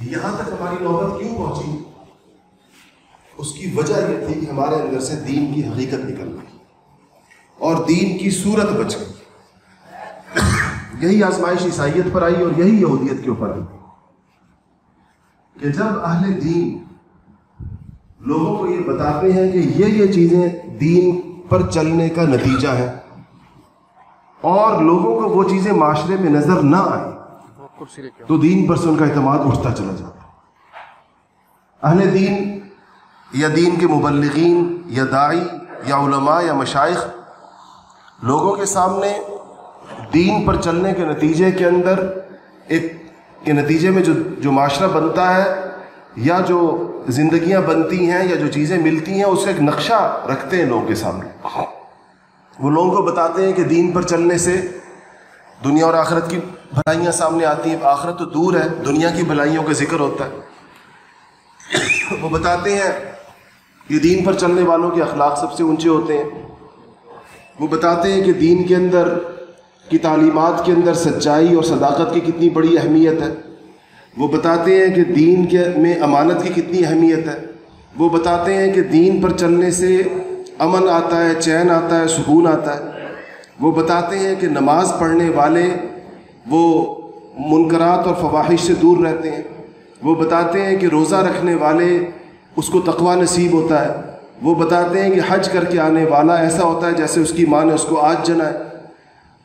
یہاں تک ہماری نوبت کیوں پہنچی؟ اس کی وجہ یہ تھی کہ ہمارے اندر سے دین کی حقیقت نکل گئی اور دین کی صورت بچ گئی۔ یہی آزمائش عیسائیت پر آئی اور یہی یہودیت کے اوپر آئی کہ جب اہل دین لوگوں کو یہ بتاتے ہیں کہ یہ یہ چیزیں دین پر چلنے کا نتیجہ ہے اور لوگوں کو وہ چیزیں معاشرے میں نظر نہ تو دین پر سے ان کا اعتماد اٹھتا چلا جاتا اہل دین یا دین کے مبلغین یا دائی یا علماء یا مشائق لوگوں کے سامنے دین پر چلنے کے نتیجے کے اندر ایک، کے نتیجے میں جو جو معاشرہ بنتا ہے یا جو زندگیاں بنتی ہیں یا جو چیزیں ملتی ہیں، اس کا ایک نقشہ رکھتے ہیں لوگوں کے سامنے۔ وہ لوگوں کو بتاتے ہیں کہ دین پر چلنے سے دنیا اور آخرت کی بھلائیاں سامنے آتی ہیں، آخرت تو دور ہے، دنیا کی بھلائیوں کا ذکر ہوتا ہے۔ وہ بتاتے ہیں، یہ دین پر چلنے والوں کے اخلاق سب سے اونچے ہوتے ہیں۔ وہ بتاتے ہیں کہ دین کے اندر، کی تعلیمات کے اندر سچائی اور صداقت کی کتنی بڑی اہمیت ہے۔ وہ بتاتے ہیں کہ دین کے میں امانت کی کتنی اہمیت ہے۔ وہ بتاتے ہیں کہ دین پر چلنے سے امن آتا ہے، چین آتا ہے، سکون آتا ہے۔ وہ بتاتے ہیں کہ نماز پڑھنے والے وہ منکرات اور فواہش سے دور رہتے ہیں۔ وہ بتاتے ہیں کہ روزہ رکھنے والے اس کو تقوا نصیب ہوتا ہے۔ وہ بتاتے ہیں کہ حج کر کے آنے والا ایسا ہوتا ہے جیسے اس کی ماں نے اس کو آج جنا ہے۔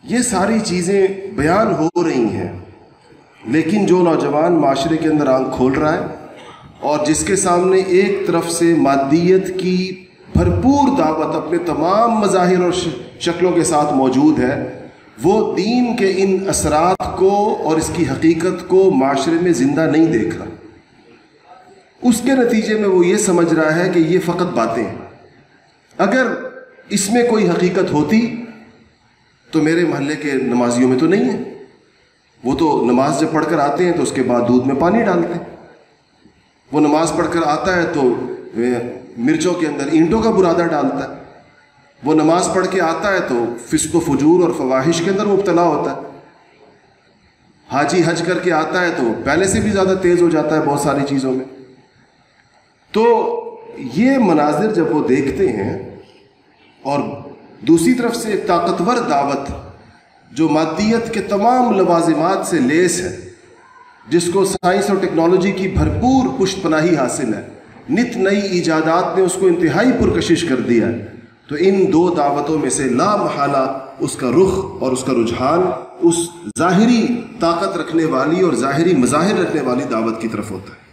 یہ ساری چیزیں بیان ہو رہی ہیں۔ لیکن جو نوجوان معاشرے کے اندر آنکھ کھول رہا ہے اور جس کے سامنے ایک طرف سے مادیت کی بھرپور دعوت اپنے تمام مظاہر اور شکلوں کے ساتھ موجود ہے، وہ دین کے ان اثرات کو اور اس کی حقیقت کو معاشرے میں زندہ نہیں دیکھ رہا اس کے نتیجے میں وہ یہ سمجھ رہا ہے کہ یہ فقط باتیں۔ ہیں اگر اس میں کوئی حقیقت ہوتی تو میرے محلے کے نمازیوں میں تو نہیں ہے۔ وہ تو نماز جب پڑھ کر آتے ہیں تو اس کے بعد دودھ میں پانی ڈالتے ہیں۔ وہ نماز پڑھ کر آتا ہے تو مرچوں کے اندر اینٹوں کا برادہ ڈالتا ہے۔ وہ نماز پڑھ کے آتا ہے تو فسق و فجور اور فواہش کے اندر مبتلا ہوتا ہے۔ حاجی حج کر کے آتا ہے تو پہلے سے بھی زیادہ تیز ہو جاتا ہے بہت ساری چیزوں میں۔ تو یہ مناظر جب وہ دیکھتے ہیں اور دوسری طرف سے ایک طاقتور دعوت جو مادیت کے تمام لوازمات سے لیس ہے، جس کو سائنس اور ٹیکنالوجی کی بھرپور پشت پناہی حاصل ہے۔ نت نئی ایجادات نے اس کو انتہائی پرکشش کر دیا ہے۔ تو ان دو دعوتوں میں سے لا محالہ اس کا رخ اور اس کا رجحان اس ظاہری طاقت رکھنے والی اور ظاہری مظاہر رکھنے والی دعوت کی طرف ہوتا ہے۔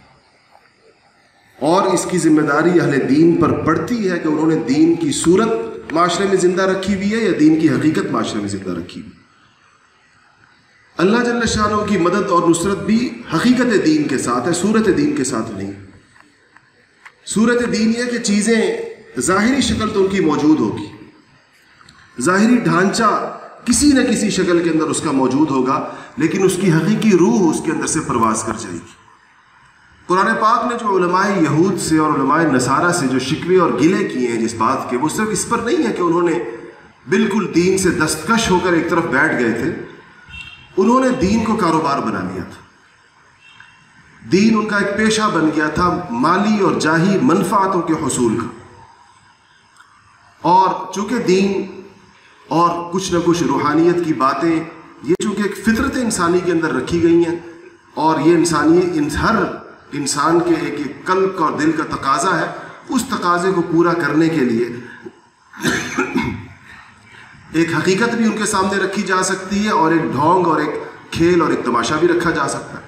اور اس کی ذمہ داری اہل دین پر پڑتی ہے کہ انہوں نے دین کی صورت معاشرے میں زندہ رکھی ہوئی ہے یا دین کی حقیقت معاشرے میں زندہ رکھی ہوئی۔ اللہ جل شاہ کی مدد اور نصرت بھی حقیقت دین کے ساتھ ہے، صورت دین کے ساتھ نہیں۔ صورت دین یہ کہ چیزیں ظاہری شکل تو ان کی موجود ہوگی۔ ظاہری ڈھانچہ کسی نہ کسی شکل کے اندر اس کا موجود ہوگا، لیکن اس کی حقیقی روح اس کے اندر سے پرواز کر جائے گی۔ قرآن پاک نے جو علماء یہود سے اور علماء نصارہ سے جو شکوے اور گلے کیے ہیں جس بات کے، وہ صرف اس پر نہیں ہے کہ انہوں نے بالکل دین سے دستکش ہو کر ایک طرف بیٹھ گئے تھے، انہوں نے دین کو کاروبار بنا لیا تھا۔ دین ان کا ایک پیشہ بن گیا تھا مالی اور جاہی منفعتوں کے حصول کا۔ اور چونکہ دین اور کچھ نہ کچھ روحانیت کی باتیں یہ چونکہ ایک فطرت انسانی کے اندر رکھی گئی ہیں اور یہ انسانی ہر انسان کے ایک ایک قلب اور دل کا تقاضا ہے، اس تقاضے کو پورا کرنے کے لیے ایک حقیقت بھی ان کے سامنے رکھی جا سکتی ہے اور ایک ڈھونگ اور ایک کھیل اور ایک تماشا بھی رکھا جا سکتا ہے۔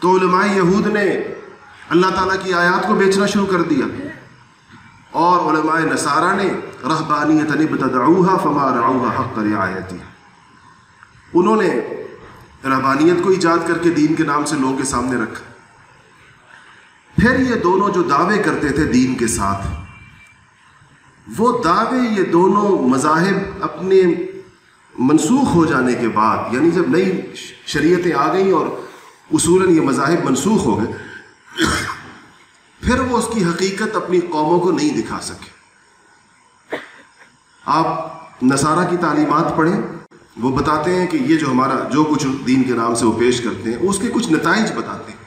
تو علماء یہود نے اللہ تعالیٰ کی آیات کو بیچنا شروع کر دیا۔ اور علماء نصارہ نے رہبانیت نبتدعوها فما رعوها حق رعایتی انہوں نے رہبانیت کو ایجاد کر کے دین کے نام سے لوگوں کے سامنے رکھا۔ پھر یہ دونوں جو دعوے کرتے تھے دین کے ساتھ، وہ دعوے یہ دونوں مذاہب اپنے منسوخ ہو جانے کے بعد یعنی جب نئی شریعتیں آ گئیں اور اصولاً یہ مذاہب منسوخ ہو گئے پھر وہ اس کی حقیقت اپنی قوموں کو نہیں دکھا سکے۔ آپ نصارہ کی تعلیمات پڑھیں، وہ بتاتے ہیں کہ یہ جو ہمارا، جو کچھ دین کے نام سے وہ پیش کرتے ہیں، اس کے کچھ نتائج بتاتے ہیں۔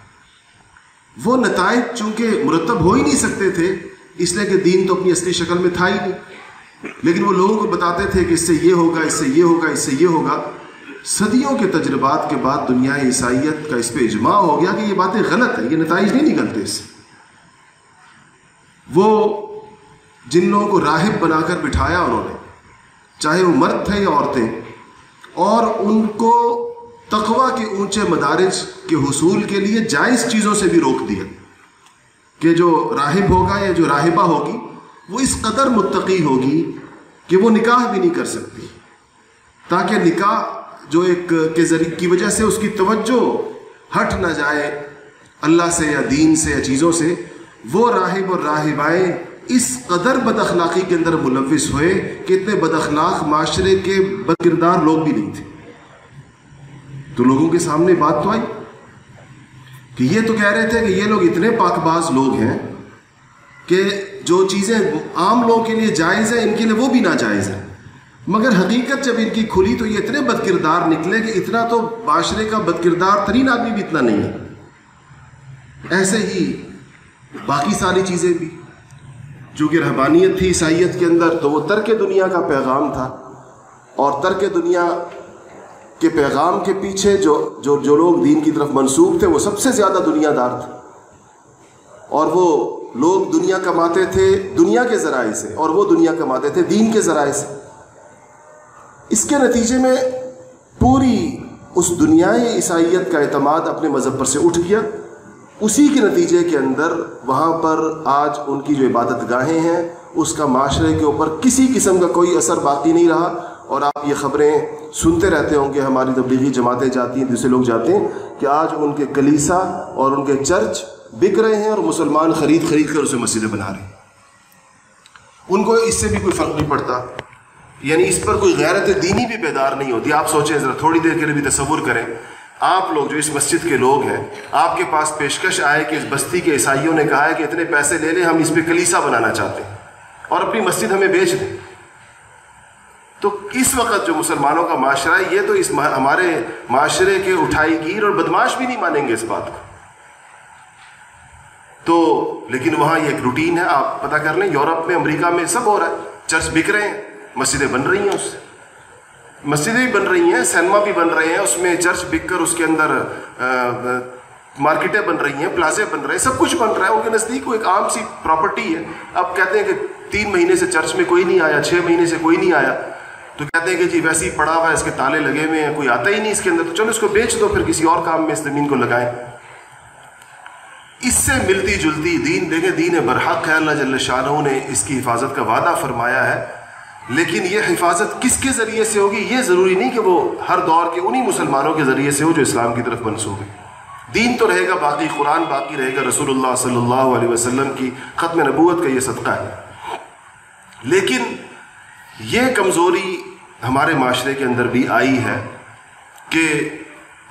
وہ نتائج چونکہ مرتب ہو ہی نہیں سکتے تھے، اس لیے کہ دین تو اپنی اصلی شکل میں تھا ہی نہیں۔ لیکن وہ لوگوں کو بتاتے تھے کہ اس سے یہ ہوگا، اس سے یہ ہوگا، اس سے یہ ہوگا۔ صدیوں کے تجربات کے بعد دنیا عیسائیت کا اس پہ اجماع ہو گیا کہ یہ باتیں غلط ہیں، یہ نتائج نہیں نکلتے اس سے۔ وہ جن لوگوں کو راہب بنا کر بٹھایا انہوں نے، چاہے وہ مرد تھے یا عورتیں، اور ان کو تقوا کے اونچے مدارج کے حصول کے لیے جائز چیزوں سے بھی روک دیا۔ کہ جو راہب ہوگا یا جو راہبہ ہوگی، وہ اس قدر متقی ہوگی کہ وہ نکاح بھی نہیں کر سکتی۔ تاکہ نکاح جو ایک کے ذریعے کی وجہ سے اس کی توجہ ہٹ نہ جائے اللہ سے یا دین سے یا چیزوں سے وہ راہب اور راہبائیں اس قدر بد اخلاقی کے اندر ملوث ہوئے کہ اتنے بد اخلاق معاشرے کے بد کردار لوگ بھی نہیں تھے۔ تو لوگوں کے سامنے بات تو آئی کہ یہ تو کہہ رہے تھے کہ یہ لوگ اتنے پاک باز لوگ ہیں کہ جو چیزیں عام لوگوں کے لیے جائز ہیں، ان کے لیے وہ بھی ناجائز ہیں۔ مگر حقیقت جب ان کی کھلی تو یہ اتنے بد کردار نکلے کہ اتنا تو معاشرے کا بد کردار ترین آدمی بھی اتنا نہیں ہے۔ ایسے ہی باقی ساری چیزیں بھی۔ جو کہ رہبانیت تھی عیسائیت کے اندر، تو وہ ترک دنیا کا پیغام تھا۔ اور ترک دنیا کے پیغام کے پیچھے جو جو جو لوگ دین کی طرف منسوخ تھے، وہ سب سے زیادہ دنیا دار تھے۔ اور وہ لوگ دنیا کماتے تھے دنیا کے ذرائع سے، اور وہ دنیا کماتے تھے دین کے ذرائع سے۔ اس کے نتیجے میں پوری اس دنیای عیسائیت کا اعتماد اپنے مذہب پر سے اٹھ گیا۔ اسی کے نتیجے کے اندر وہاں پر آج ان کی جو عبادت گاہیں ہیں، اس کا معاشرے کے اوپر کسی قسم کا کوئی اثر باقی نہیں رہا۔ اور آپ یہ خبریں سنتے رہتے ہوں گے، ہماری تبلیغی جماعتیں جاتی ہیں، دوسرے لوگ جاتے ہیں کہ آج ان کے کلیسا اور ان کے چرچ بک رہے ہیں اور مسلمان خرید خرید کر اسے مسجدیں بنا رہے ہیں۔ ان کو اس سے بھی کوئی فرق نہیں پڑتا۔ یعنی اس پر کوئی غیرت دینی بھی بیدار نہیں ہوتی۔ آپ سوچیں، ذرا تھوڑی دیر کے لیے بھی تصور کریں۔ آپ لوگ جو اس مسجد کے لوگ ہیں، آپ کے پاس پیشکش آئے کہ اس بستی کے عیسائیوں نے کہا ہے کہ اتنے پیسے لے لیں، ہم اس پہ کلیسا بنانا چاہتے ہیں اور اپنی مسجد ہمیں بیچ دیں۔ تو اس وقت جو مسلمانوں کا معاشرہ ہے، یہ تو اس ہمارے معاشرے کے اٹھائی گیر اور بدماش بھی نہیں مانیں گے اس بات کو۔ تو لیکن وہاں یہ ایک روٹین ہے، آپ پتہ کر لیں، یورپ میں، امریکہ میں سب ہو رہا ہے، چرچ بک رہے ہیں، مسجدیں بن رہی ہیں اس سے۔ مسجدیں بھی بن رہی ہیں، سینما بھی بن رہے ہیں، اس میں چرچ بک کر اس کے اندر مارکیٹیں بن رہی ہیں، پلازے بن رہے ہیں، سب کچھ بن رہا ہے، ان کے نزدیک وہ ایک عام سی پراپرٹی ہے۔ اب کہتے ہیں کہ تین مہینے سے چرچ میں کوئی نہیں آیا، چھ مہینے سے کوئی نہیں آیا۔ تو کہتے ہیں کہ جی ویسے ہی پڑا ہوا ہے، اس کے تالے لگے ہوئے ہیں، کوئی آتا ہی نہیں اس کے اندر۔ تو چلو اس کو بیچ دو، پھر کسی اور کام میں اس زمین کو لگائیں۔ اس سے ملتی جلتی دین، دیکھیں دین برحق ہے، اللہ جل شاہ نے اس کی حفاظت کا وعدہ فرمایا ہے۔ لیکن یہ حفاظت کس کے ذریعے سے ہوگی؟ یہ ضروری نہیں کہ وہ ہر دور کے انہی مسلمانوں کے ذریعے سے ہو جو اسلام کی طرف منسوخ ہے دین تو رہے گا، باقی قرآن باقی رہے گا۔ رسول اللہ صلی اللہ علیہ وسلم کی ختم نبوت کا یہ صدقہ ہے۔ لیکن یہ کمزوری ہمارے معاشرے کے اندر بھی آئی ہے کہ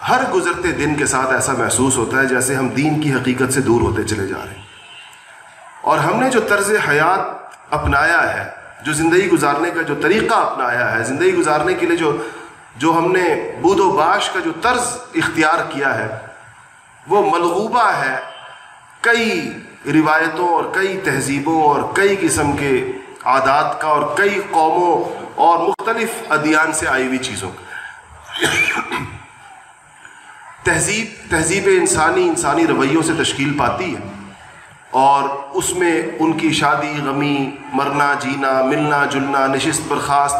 ہر گزرتے دن کے ساتھ ایسا محسوس ہوتا ہے جیسے ہم دین کی حقیقت سے دور ہوتے چلے جا رہے ہیں۔ اور ہم نے جو طرز حیات اپنایا ہے جو زندگی گزارنے کا جو طریقہ اپنایا ہے، زندگی گزارنے کے لیے جو جو ہم نے بود و باش کا جو طرز اختیار کیا ہے، وہ ملغوبہ ہے کئی روایتوں اور کئی تہذیبوں اور کئی قسم کے عادات کا اور کئی قوموں اور مختلف ادیان سے آئی ہوئی چیزوں کا۔ تہذیب تہذیب انسانی انسانی رویوں سے تشکیل پاتی ہے۔ اور اس میں ان کی شادی، غمی، مرنا، جینا، ملنا، جلنا، نشست، برخاست،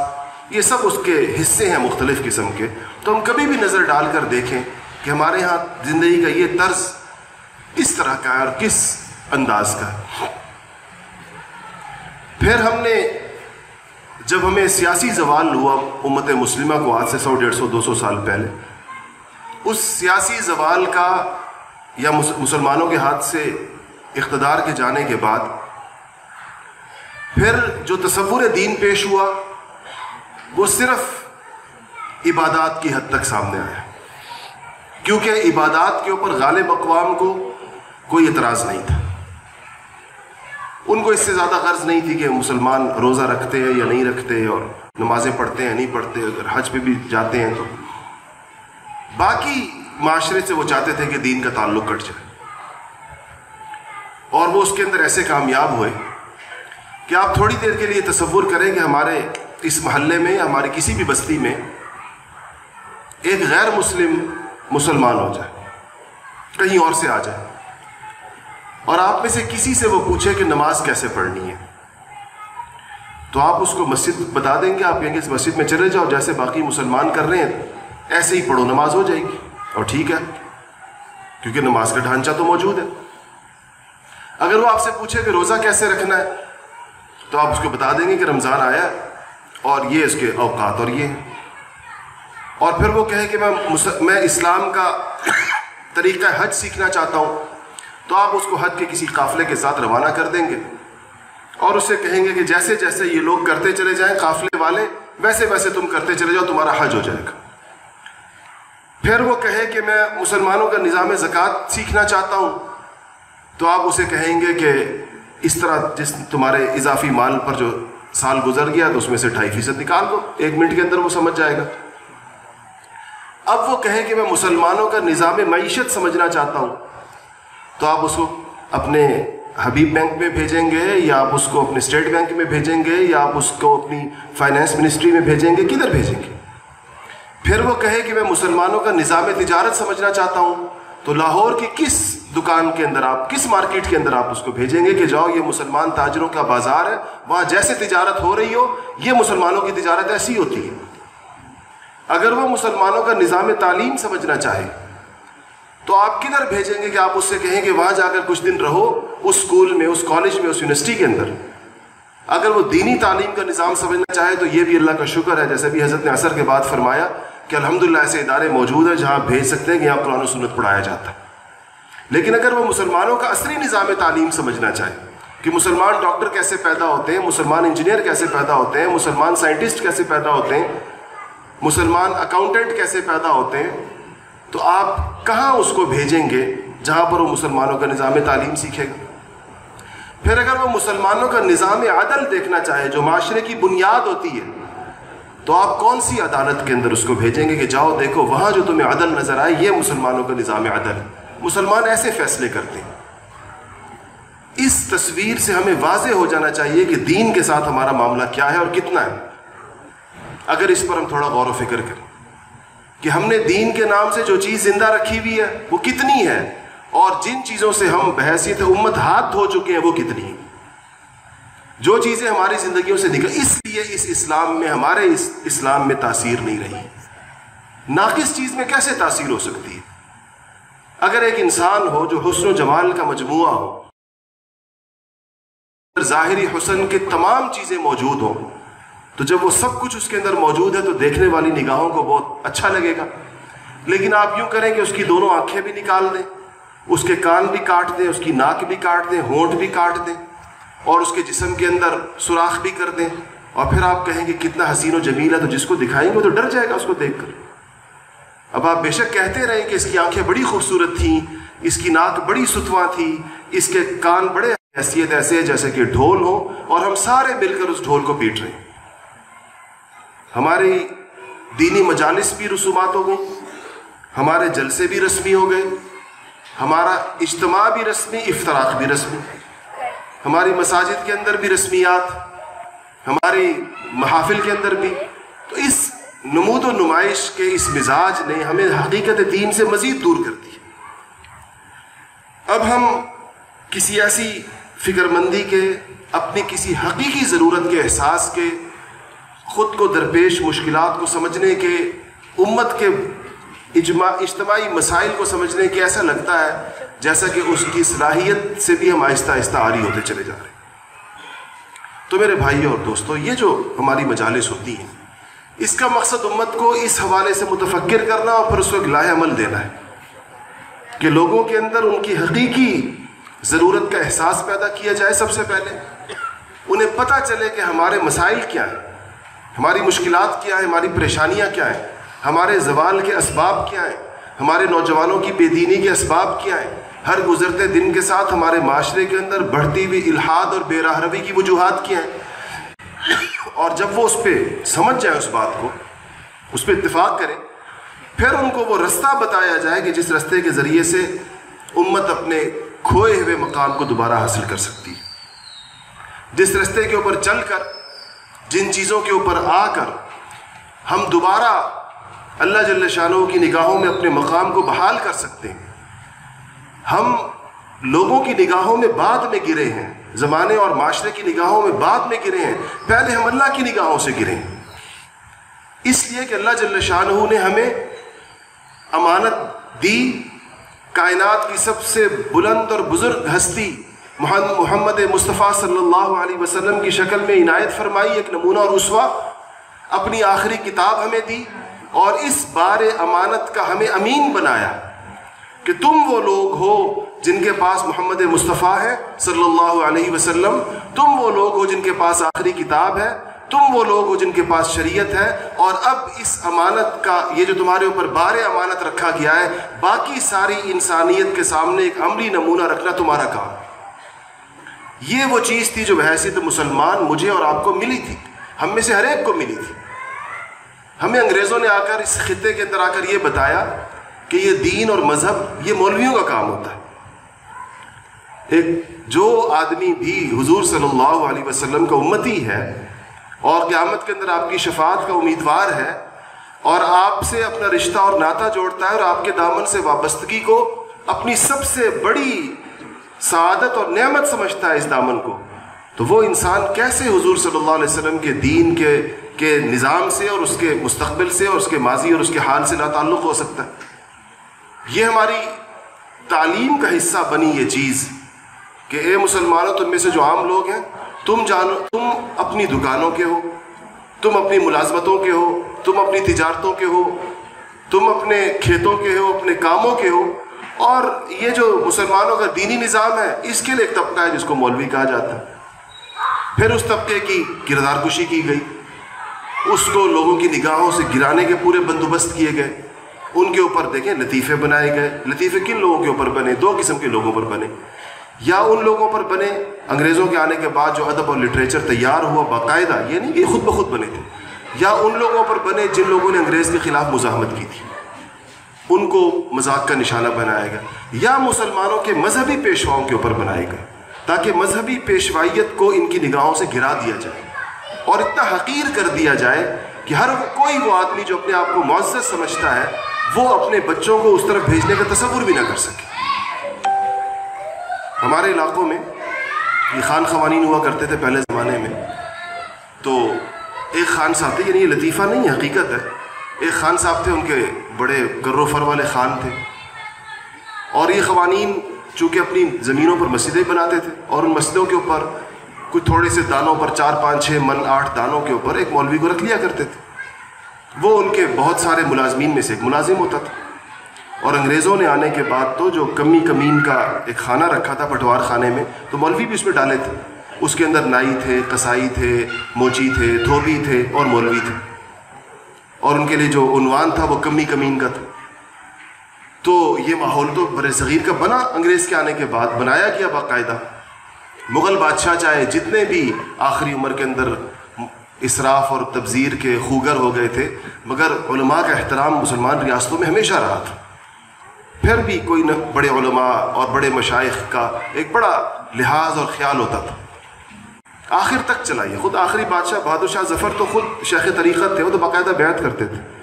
یہ سب اس کے حصے ہیں مختلف قسم کے۔ تو ہم کبھی بھی نظر ڈال کر دیکھیں کہ ہمارے ہاں زندگی کا یہ طرز کس طرح کا ہے اور کس انداز کا ہے۔ پھر ہم نے جب ہمیں سیاسی زوال ہوا امت مسلمہ کو آج سے سو ڈیڑھ سو، دو سو سال پہلے، اس سیاسی زوال کا یا مسلمانوں کے ہاتھ سے اقتدار کے جانے کے بعد پھر جو تصور دین پیش ہوا، وہ صرف عبادات کی حد تک سامنے آیا۔ کیونکہ عبادات کے اوپر غالب اقوام کو کوئی اعتراض نہیں تھا۔ ان کو اس سے زیادہ غرض نہیں تھی کہ مسلمان روزہ رکھتے ہیں یا نہیں رکھتے اور نمازیں پڑھتے ہیں نہیں پڑھتے اگر حج پہ بھی جاتے ہیں تو۔ باقی معاشرے سے وہ چاہتے تھے کہ دین کا تعلق کٹ جائے۔ اور وہ اس کے اندر ایسے کامیاب ہوئے کہ آپ تھوڑی دیر کے لیے تصور کریں کہ ہمارے اس محلے میں یا ہماری کسی بھی بستی میں ایک غیر مسلم مسلمان ہو جائے، کہیں اور سے آ جائے۔ اور آپ میں سے کسی سے وہ پوچھے کہ نماز کیسے پڑھنی ہے۔ تو آپ اس کو مسجد بتا دیں گے، آپ کہیں گے اس مسجد میں چلے جاؤ، جیسے باقی مسلمان کر رہے ہیں، ایسے ہی پڑھو، نماز ہو جائے گی۔ اور ٹھیک ہے، کیونکہ نماز کا ڈھانچہ تو موجود ہے۔ اگر وہ آپ سے پوچھے کہ روزہ کیسے رکھنا ہے، تو آپ اس کو بتا دیں گے کہ رمضان آیا اور یہ اس کے اوقات اور یہ اور پھر وہ کہے کہ میں میں اسلام کا طریقہ حج سیکھنا چاہتا ہوں، تو آپ اس کو حج کے کسی قافلے کے ساتھ روانہ کر دیں گے۔ اور اسے کہیں گے کہ جیسے جیسے یہ لوگ کرتے چلے جائیں قافلے والے، ویسے ویسے تم کرتے چلے جاؤ، تمہارا حج ہو جائے گا۔ پھر وہ کہے کہ میں مسلمانوں کا نظام زکوٰۃ سیکھنا چاہتا ہوں تو آپ اسے کہیں گے کہ اس طرح جس تمہارے اضافی مال پر جو سال گزر گیا تو اس میں سے ڈھائی فیصد نکال دو۔ ایک منٹ کے اندر وہ سمجھ جائے گا۔ اب وہ کہیں کہ میں مسلمانوں کا نظام معیشت سمجھنا چاہتا ہوں۔ تو آپ اس کو اپنے حبیب بینک میں بھیجیں گے، یا آپ اس کو اپنے اسٹیٹ بینک میں بھیجیں گے، یا آپ اس کو اپنی فائنینس منسٹری میں بھیجیں گے، کدھر بھیجیں گے؟ پھر وہ کہے کہ میں مسلمانوں کا نظام تجارت سمجھنا چاہتا ہوں۔ تو لاہور کی کس دکان کے اندر آپ کس مارکیٹ کے اندر آپ اس کو بھیجیں گے کہ جاؤ، یہ مسلمان تاجروں کا بازار ہے، وہاں جیسے تجارت ہو رہی ہو، یہ مسلمانوں کی تجارت ایسی ہوتی ہے۔ اگر وہ مسلمانوں کا نظام تعلیم سمجھنا چاہے، تو آپ کدھر بھیجیں گے کہ آپ اس سے کہیں کہ وہاں جا کر کچھ دن رہو، اس اسکول میں، اس کالج میں، اس یونیورسٹی کے اندر۔ اگر وہ دینی تعلیم کا نظام سمجھنا چاہے، تو یہ بھی اللہ کا شکر ہے، جیسے بھی حضرت نے اثر کے بعد فرمایا کہ الحمدللہ ایسے ادارے موجود ہیں جہاں بھیج سکتے ہیں کہ یہاں قرآن و سنت پڑھایا جاتا ہے۔ لیکن اگر وہ مسلمانوں کا عصری نظام تعلیم سمجھنا چاہے کہ مسلمان ڈاکٹر کیسے پیدا ہوتے ہیں، مسلمان انجینئر کیسے پیدا ہوتے ہیں، مسلمان سائنٹسٹ کیسے پیدا ہوتے ہیں، مسلمان اکاؤنٹنٹ کیسے پیدا ہوتے ہیں، تو آپ کہاں اس کو بھیجیں گے جہاں پر وہ مسلمانوں کا نظام تعلیم سیکھے گا؟ پھر اگر وہ مسلمانوں کا نظام عدل دیکھنا چاہے، جو معاشرے کی بنیاد ہوتی ہے تو آپ کون سی عدالت کے اندر اس کو بھیجیں گے کہ جاؤ دیکھو وہاں جو تمہیں عدل نظر آئے، یہ مسلمانوں کا نظام عدل۔ ہے مسلمان ایسے فیصلے کرتے ہیں۔ اس تصویر سے ہمیں واضح ہو جانا چاہیے کہ دین کے ساتھ ہمارا معاملہ کیا ہے اور کتنا ہے۔ اگر اس پر ہم تھوڑا غور و فکر کریں کہ ہم نے دین کے نام سے جو چیز زندہ رکھی ہوئی ہے، وہ کتنی ہے اور جن چیزوں سے ہم بحثیت امت ہاتھ دھو چکے ہیں، وہ کتنی ہیں۔ جو چیزیں ہماری زندگیوں سے نکل اس لیے اس اسلام میں ہمارے اس اسلام میں تاثیر نہیں رہی۔ ناقص چیز میں کیسے تاثیر ہو سکتی ہے؟ اگر ایک انسان ہو جو حسن و جمال کا مجموعہ ہو ظاہری حسن کے تمام چیزیں موجود ہوں، تو جب وہ سب کچھ اس کے اندر موجود ہے تو دیکھنے والی نگاہوں کو بہت اچھا لگے گا۔ لیکن آپ یوں کریں کہ اس کی دونوں آنکھیں بھی نکال دیں، اس کے کان بھی کاٹ دیں، اس کی ناک بھی کاٹ دیں، ہونٹ بھی کاٹ دیں۔ اور اس کے جسم کے اندر سوراخ بھی کر دیں اور پھر آپ کہیں کہ کتنا حسین و جمیل ہے تو جس کو دکھائیں گے تو ڈر جائے گا اس کو دیکھ کر۔ اب آپ بے شک کہتے رہیں کہ اس کی آنکھیں بڑی خوبصورت تھیں، اس کی ناک بڑی ستواں تھی، اس کے کان بڑے حیثیت ایسے جیسے کہ ڈھول ہو اور ہم سارے مل کر اس ڈھول کو پیٹ رہے ہیں۔ ہماری دینی مجالس بھی رسومات ہو گئی ہمارے جلسے بھی رسمی ہو گئے، ہمارا اجتماع بھی رسمی افطراک بھی رسمی۔ ہماری مساجد کے اندر بھی رسمیات، ہماری محافل کے اندر بھی۔ تو اس نمود و نمائش کے اس مزاج نے ہمیں حقیقت دین سے مزید دور کر دی اب ہم کسی ایسی فکر مندی کے، اپنی کسی حقیقی ضرورت کے احساس کے، خود کو درپیش مشکلات کو سمجھنے کے، امت کے اجماع اجتماعی مسائل کو سمجھنے کے ایسا لگتا ہے جیسا کہ اس کی صلاحیت سے بھی ہم آہستہ آہستہ آری ہوتے چلے جا رہے ہیں۔ تو میرے بھائی اور دوستو یہ جو ہماری مجالس ہوتی ہیں، اس کا مقصد امت کو اس حوالے سے متفکر کرنا اور پھر اس کو ایک لاہ عمل دینا ہے کہ لوگوں کے اندر ان کی حقیقی ضرورت کا احساس پیدا کیا جائے سب سے پہلے۔ انہیں پتہ چلے کہ ہمارے مسائل کیا ہیں، ہماری مشکلات کیا ہیں، ہماری پریشانیاں کیا ہیں۔ ہمارے زوال کے اسباب کیا ہیں؟ ہمارے نوجوانوں کی بے دینی کے اسباب کیا ہیں؟ ہر گزرتے دن کے ساتھ ہمارے معاشرے کے اندر بڑھتی ہوئی الحاد اور بے راہ روی کی وجوہات کیا ہیں؟ اور جب وہ اس پہ سمجھ جائیں اس بات کو، اس پہ اتفاق کریں پھر ان کو وہ رستہ بتایا جائے کہ جس رستے کے ذریعے سے امت اپنے کھوئے ہوئے مقام کو دوبارہ حاصل کر سکتی ہے۔ جس رستے کے اوپر چل کر، جن چیزوں کے اوپر آ کر، ہم دوبارہ اللہ جل شاہ کی نگاہوں میں اپنے مقام کو بحال کر سکتے ہیں۔ ہم لوگوں کی نگاہوں میں بعد میں گرے ہیں۔ زمانے اور معاشرے کی نگاہوں میں بعد میں گرے ہیں۔ پہلے ہم اللہ کی نگاہوں سے گرے ہیں۔ اس لیے کہ اللہ جل شاہ نے ہمیں امانت دی۔ کائنات کی سب سے بلند اور بزرگ ہستی محمد مصطفیٰ صلی اللہ علیہ وسلم کی شکل میں عنایت فرمائی، ایک نمونہ اور رسوا۔ اپنی آخری کتاب ہمیں دی۔ اور اس بار امانت کا ہمیں امین بنایا کہ تم وہ لوگ ہو جن کے پاس محمد مصطفیٰ ہے، صلی اللہ علیہ وسلم۔ تم وہ لوگ ہو جن کے پاس آخری کتاب ہے۔ تم وہ لوگ ہو جن کے پاس شریعت ہے۔ اور اب اس امانت کا یہ جو تمہارے اوپر بار امانت رکھا گیا ہے، باقی ساری انسانیت کے سامنے ایک عملی نمونہ رکھنا تمہارا کام۔ یہ وہ چیز تھی جو بحیثیت مسلمان مجھے اور آپ کو ملی تھی۔ ہم میں سے ہر ایک کو ملی تھی۔ ہمیں انگریزوں نے آ کر اس خطے کے اندر آ کر یہ بتایا کہ یہ دین اور مذہب یہ مولویوں کا کام ہوتا ہے۔ ایک جو آدمی بھی حضور صلی اللہ علیہ وسلم کا امتی ہے اور قیامت کے اندر آپ کی شفاعت کا امیدوار ہے اور آپ سے اپنا رشتہ اور ناتا جوڑتا ہے اور آپ کے دامن سے وابستگی کو اپنی سب سے بڑی سعادت اور نعمت سمجھتا ہے اس دامن کو، تو وہ انسان کیسے حضور صلی اللہ علیہ وسلم کے دین کے کے نظام سے اور اس کے مستقبل سے اور اس کے ماضی اور اس کے حال سے لا تعلق ہو سکتا ہے۔ یہ ہماری تعلیم کا حصہ بنی یہ چیز کہ اے مسلمانوں، تم میں سے جو عام لوگ ہیں، تم جانو، تم اپنی دکانوں کے ہو، تم اپنی ملازمتوں کے ہو، تم اپنی تجارتوں کے ہو، تم اپنے کھیتوں کے ہو، اپنے کاموں کے ہو۔ اور یہ جو مسلمانوں کا دینی نظام ہے، اس کے لیے ایک طبقہ ہے جس کو مولوی کہا جاتا ہے۔ پھر اس طبقے کی کردار کشی کی گئی۔ اس کو لوگوں کی نگاہوں سے گرانے کے پورے بندوبست کیے گئے۔ ان کے اوپر دیکھیں، لطیفے بنائے گئے۔ لطیفے کن لوگوں کے اوپر بنے؟ دو قسم کے لوگوں پر بنے۔ یا ان لوگوں پر بنے انگریزوں کے آنے کے بعد جو ادب اور لٹریچر تیار ہوا باقاعدہ یعنی یہ نہیں کہ خود بخود بنے تھے۔ یا ان لوگوں پر بنے جن لوگوں نے انگریز کے خلاف مزاحمت کی تھی۔ ان کو مذاق کا نشانہ بنایا گیا۔ یا مسلمانوں کے مذہبی پیشواؤں کے اوپر بنائے گئے، تاکہ مذہبی پیشوائیت کو ان کی نگاہوں سے گرا دیا جائے۔ اور اتنا حقیر کر دیا جائے کہ ہر کوئی وہ آدمی جو اپنے آپ کو معزز سمجھتا ہے، وہ اپنے بچوں کو اس طرف بھیجنے کا تصور بھی نہ کر سکے۔ ہمارے علاقوں میں یہ خان خوانین ہوا کرتے تھے پہلے زمانے میں۔ تو ایک خان صاحب تھے یعنی یہ لطیفہ نہیں ہے حقیقت ہے۔ ایک خان صاحب تھے، ان کے بڑے گر و فر والے خان تھے۔ اور یہ خوانین چونکہ اپنی زمینوں پر مسجدیں بناتے تھے اور ان مسجدوں کے اوپر کچھ تھوڑے سے دانوں پر چار پانچ چھ من آٹھ دانوں کے اوپر ایک مولوی کو رکھ لیا کرتے تھے۔ وہ ان کے بہت سارے ملازمین میں سے ایک ملازم ہوتا تھا۔ اور انگریزوں نے آنے کے بعد تو جو کمی کمین کا ایک خانہ رکھا تھا پٹوار خانے میں، تو مولوی بھی اس میں ڈالے تھے۔ اس کے اندر نائی تھے، قصائی تھے، موچی تھے، دھوبی تھے اور مولوی تھے۔ اور ان کے لیے جو عنوان تھا وہ کمی کمین کا تھا۔ تو یہ ماحول تو بر صغیر کا بنا، انگریز کے آنے کے بعد بنایا گیا باقاعدہ۔ مغل بادشاہ چاہے جتنے بھی آخری عمر کے اندر اسراف اور تبذیر کے خوگر ہو گئے تھے، مگر علماء کا احترام مسلمان ریاستوں میں ہمیشہ رہا تھا۔ پھر بھی کوئی نہ بڑے علماء اور بڑے مشائق کا ایک بڑا لحاظ اور خیال ہوتا تھا۔ آخر تک چلائیے۔ خود آخری بادشاہ بہادر شاہ ظفر تو خود شیخ طریقت تھے، وہ تو باقاعدہ بیعت کرتے تھے۔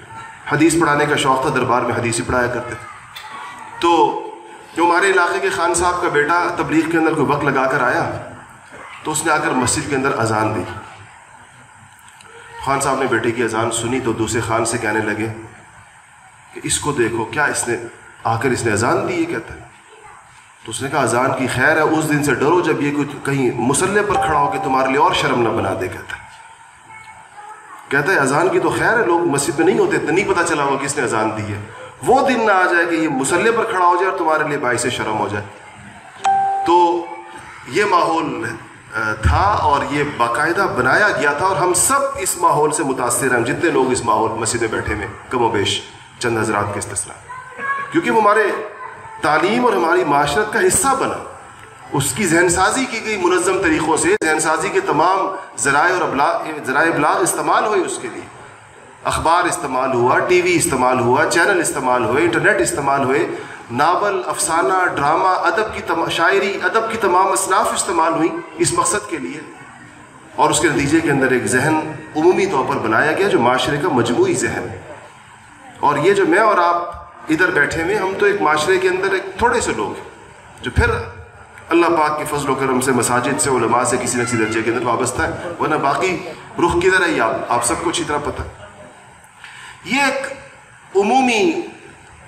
حدیث پڑھانے کا شوق تھا، دربار میں حدیث ہی پڑھایا کرتے تھے۔ تو جو ہمارے علاقے کے خان صاحب کا بیٹا تبلیغ کے اندر کوئی وقت لگا کر آیا تو اس نے آ کر مسجد کے اندر اذان دی۔ خان صاحب نے بیٹے کی اذان سنی تو دوسرے خان سے کہنے لگے کہ اس کو دیکھو، کیا اس نے آ کر اس نے اذان دی یہ کہتا ہے۔ تو اس نے کہا، اذان کی خیر ہے، اس دن سے ڈرو جب یہ کچھ کہیں مسلح پر کھڑا ہو کے تمہارے لیے اور شرم نہ بنا دے، کہتا ہے۔ کہتا ہے، اذان کی تو خیر ہے، لوگ مسجد میں نہیں ہوتے تو نہیں پتا چلا ہوا کس نے اذان دی ہے۔ وہ دن نہ آ جائے کہ یہ مسلح پر کھڑا ہو جائے اور تمہارے لیے باعث شرم ہو جائے۔ تو یہ ماحول تھا اور یہ باقاعدہ بنایا گیا تھا اور ہم سب اس ماحول سے متاثر ہیں، جتنے لوگ اس ماحول مسجد میں بیٹھے ہوئے کم و بیش چند حضرات کے استثنا کیونکہ وہ ہمارے تعلیم اور ہماری معاشرت کا حصہ بنا۔ اس کی ذہن سازی کی گئی منظم طریقوں سے، ذہن سازی کے تمام ذرائع اور ابلاغ ذرائع ابلاغ استعمال ہوئے اس کے لیے۔ اخبار استعمال ہوا، ٹی وی استعمال ہوا، چینل استعمال ہوئے، انٹرنیٹ استعمال ہوئے، ناول، افسانہ، ڈرامہ، ادب کی تم شاعری، ادب کی تمام اصناف استعمال ہوئیں اس مقصد کے لیے۔ اور اس کے نتیجے کے اندر ایک ذہن عمومی طور پر بنایا گیا جو معاشرے کا مجموعی ذہن ہے۔ اور یہ جو میں اور آپ ادھر بیٹھے ہوئے ہم تو ایک معاشرے کے اندر ایک تھوڑے سے لوگ ہیں، جو پھر اللہ پاک کے فضل و کرم سے، مساجد سے، علماء سے، کسی نہ کسی درجے کے اندر وابستہ ہے ورنہ باقی رخ کدھر ہے؟ آپ آپ سب کو اچھی طرح پتہ۔ یہ ایک عمومی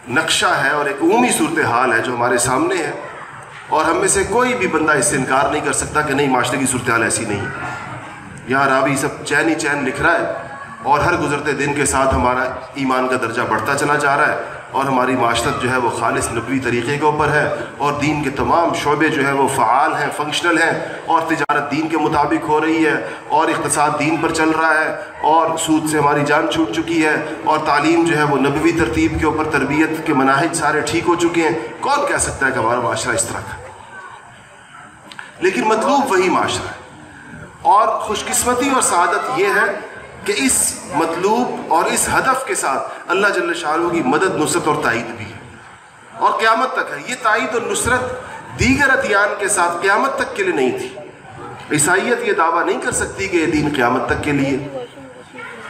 نقشہ ہے اور ایک عمومی صورتحال ہے جو ہمارے سامنے ہے اور ہم میں سے کوئی بھی بندہ اس سے انکار نہیں کر سکتا کہ نہیں، معاشرے کی صورتحال ایسی نہیں یہاں راوی سب چین ہی چین لکھ رہا ہے اور ہر گزرتے دن کے ساتھ ہمارا ایمان کا درجہ بڑھتا چلا جا رہا ہے۔ اور ہماری معاشرت جو ہے وہ خالص نبوی طریقے کے اوپر ہے اور دین کے تمام شعبے جو ہیں وہ فعال ہیں فنکشنل ہیں اور تجارت دین کے مطابق ہو رہی ہے اور اقتصاد دین پر چل رہا ہے اور سود سے ہماری جان چھوٹ چکی ہے اور تعلیم جو ہے وہ نبوی ترتیب کے اوپر تربیت کے مناہج سارے ٹھیک ہو چکے ہیں۔ کون کہہ سکتا ہے کہ ہمارا معاشرہ اس طرح کا؟ لیکن مطلوب وہی معاشرہ ہے۔ اور خوش قسمتی اور سعادت یہ ہے کہ اس مطلوب اور اس ہدف کے ساتھ اللہ جل شاہ کی مدد، نصرت اور تائید بھی ہے۔ اور قیامت تک ہے۔ یہ تائید اور نصرت دیگر ادیان کے ساتھ قیامت تک کے لیے نہیں تھی۔ عیسائیت یہ دعویٰ نہیں کر سکتی کہ یہ دین قیامت تک کے لیے۔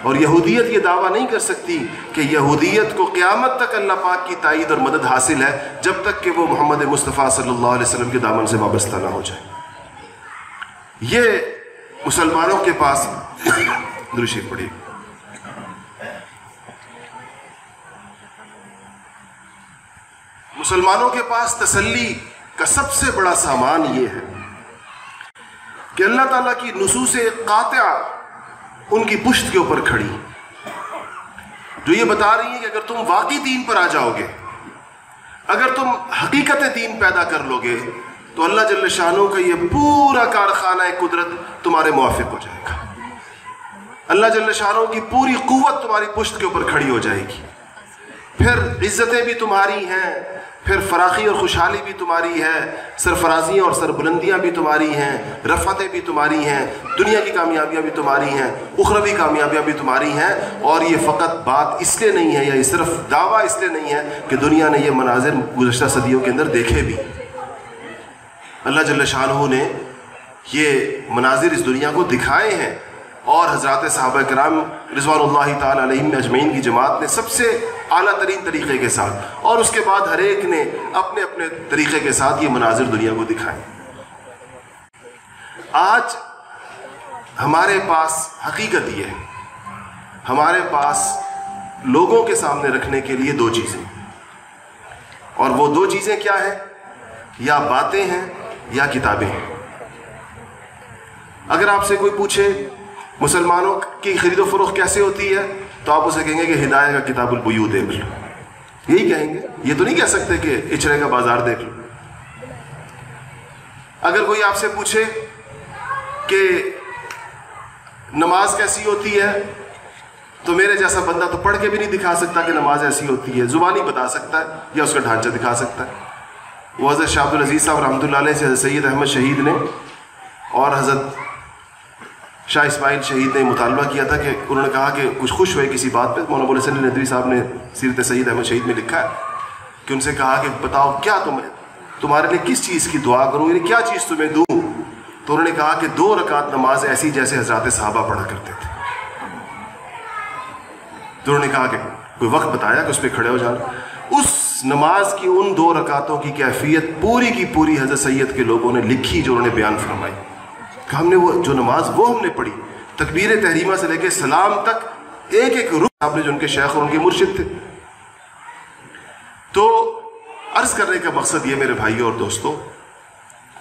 اور یہودیت یہ دعویٰ نہیں کر سکتی کہ یہودیت کو قیامت تک اللہ پاک کی تائید اور مدد حاصل ہے جب تک کہ وہ محمد مصطفیٰ صلی اللہ علیہ وسلم کے دامن سے وابستہ نہ ہو جائے۔ یہ مسلمانوں کے پاس درشی پڑی مسلمانوں کے پاس تسلی کا سب سے بڑا سامان یہ ہے کہ اللہ تعالیٰ کی نصوص قاطع ان کی پشت کے اوپر کھڑی جو یہ بتا رہی ہیں کہ اگر تم واقعی دین پر آ جاؤ گے اگر تم حقیقت دین پیدا کر لو گے تو اللہ جل شانوں کا یہ پورا کارخانہ قدرت تمہارے موافق ہو جائے گا اللہ جل شاہوں کی پوری قوت تمہاری پشت کے اوپر کھڑی ہو جائے گی۔ پھر عزتیں بھی تمہاری ہیں، پھر فراخی اور خوشحالی بھی تمہاری ہے، سرفرازیاں اور سربلندیاں بھی تمہاری ہیں رفتیں بھی تمہاری ہیں، دنیا کی کامیابیاں بھی تمہاری ہیں، اخروی کامیابیاں بھی تمہاری ہیں۔ اور یہ فقط بات اس لیے نہیں ہے یا یہ صرف دعویٰ اس لیے نہیں ہے کہ دنیا نے یہ مناظر گزشتہ صدیوں کے اندر دیکھے بھی۔ اللہ جل شاہ نے یہ مناظر اس دنیا کو دکھائے ہیں۔ اور حضرات صحابہ کرام رضوان اللہ تعالیٰ علیہ اجمعین کی جماعت نے سب سے اعلیٰ ترین طریقے کے ساتھ اور اس کے بعد ہر ایک نے اپنے اپنے طریقے کے ساتھ یہ مناظر دنیا کو دکھائے۔ آج ہمارے پاس حقیقت یہ ہے۔ ہمارے پاس لوگوں کے سامنے رکھنے کے لیے دو چیزیں۔ اور وہ دو چیزیں کیا ہیں؟ یا باتیں ہیں یا کتابیں ہیں۔ اگر آپ سے کوئی پوچھے مسلمانوں کی خرید و فروخت کیسے ہوتی ہے؟ تو آپ اسے کہیں گے کہ ہدایت کا کتاب البیو دیکھ لو یہی کہیں گے۔ یہ تو نہیں کہہ سکتے کہ اچڑے کا بازار دیکھ لو۔ اگر کوئی آپ سے پوچھے کہ نماز کیسی ہوتی ہے، تو میرے جیسا بندہ تو پڑھ کے بھی نہیں دکھا سکتا کہ نماز ایسی ہوتی ہے۔ زبانی بتا سکتا ہے یا اس کا ڈھانچہ دکھا سکتا ہے۔ وہ حضرت شاہد العزیز صاحب رحمۃ اللہ علیہ سے حضرت سید احمد شہید نے اور حضرت شاہ اسماعیل شہید نے مطالبہ کیا تھا کہ انہوں نے کہا کہ کچھ خوش ہوئے کسی بات پہ، مولانا بول ندوی صاحب نے سیرت سید احمد شہید میں لکھا ہے کہ ان سے کہا کہ بتاؤ کیا تمہیں تمہارے لیے کس چیز کی دعا کروں؟ یعنی کیا چیز تمہیں دوں؟ تو انہوں نے کہا کہ دو رکعت نماز ایسی جیسے حضرات صحابہ پڑھا کرتے تھے۔ تو انہوں نے کہا کہ کوئی وقت بتایا کہ اس پہ کھڑے ہو جانا اس نماز کی ان دو رکعتوں کی کیفیت پوری کی پوری حضرت سید کے لوگوں نے لکھی جو انہوں نے بیان فرمائی۔ کہ ہم نے وہ جو نماز وہ ہم نے پڑھی، تکبیر تحریمہ سے لے کے سلام تک ایک ایک رخ آپ نے جو ان کے شیخ اور ان کے مرشد تھے۔ تو عرض کرنے کا مقصد یہ میرے بھائی اور دوستوں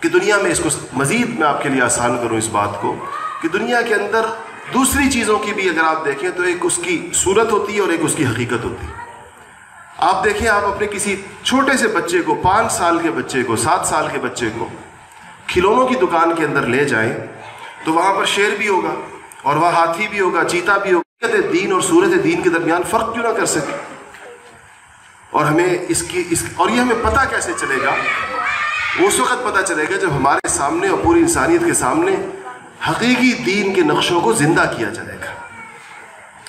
کہ دنیا میں اس کو مزید میں آپ کے لیے آسان کروں اس بات کو کہ دنیا کے اندر دوسری چیزوں کی بھی اگر آپ دیکھیں تو ایک اس کی صورت ہوتی ہے اور ایک اس کی حقیقت ہوتی ہے۔ آپ دیکھیں آپ اپنے کسی چھوٹے سے بچے کو، پانچ سال کے بچے کو، سات سال کے بچے کو کھلونوں کی دکان کے اندر لے جائیں تو وہاں پر شیر بھی ہوگا اور وہاں ہاتھی بھی ہوگا، چیتا بھی ہوگا۔ دین اور صورت دین کے درمیان فرق کیوں نہ کر سکے؟ اور ہمیں اس کی اس اور یہ ہمیں پتہ کیسے چلے گا؟ اس وقت پتہ چلے گا جب ہمارے سامنے اور پوری انسانیت کے سامنے حقیقی دین کے نقشوں کو زندہ کیا جائے گا۔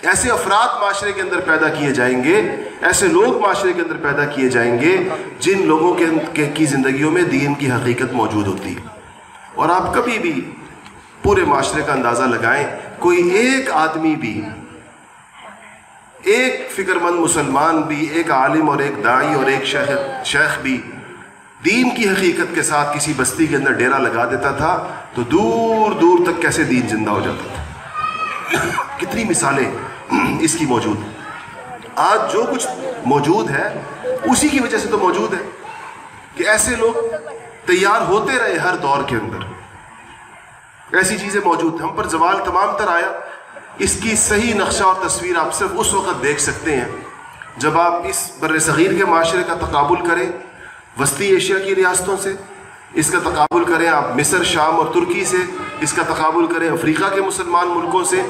ایسے افراد معاشرے کے اندر پیدا کیے جائیں گے، ایسے لوگ معاشرے کے اندر پیدا کیے جائیں گے جن لوگوں کے کی زندگیوں میں دین کی حقیقت موجود ہوتی۔ ہے اور آپ کبھی بھی پورے معاشرے کا اندازہ لگائیں، کوئی ایک آدمی بھی، ایک فکر مند مسلمان بھی، ایک عالم اور ایک دائی اور ایک شیخ شیخ بھی دین کی حقیقت کے ساتھ کسی بستی کے اندر ڈیرا لگا دیتا تھا تو دور دور تک کیسے دین زندہ ہو جاتا تھا؟ کتنی مثالیں اس کی موجود۔ آج جو کچھ موجود ہے، اسی کی وجہ سے تو موجود ہے کہ ایسے لوگ تیار ہوتے رہے ہر دور کے اندر۔ ایسی چیزیں موجود ہم پر زوال تمام تر آیا۔ اس کی صحیح نقشہ اور تصویر آپ صرف اس وقت دیکھ سکتے ہیں جب آپ اس بر صغیر کے معاشرے کا تقابل کریں، وسطی ایشیا کی ریاستوں سے اس کا تقابل کریں، آپ مصر، شام اور ترکی سے اس کا تقابل کریں، افریقہ کے مسلمان ملکوں سے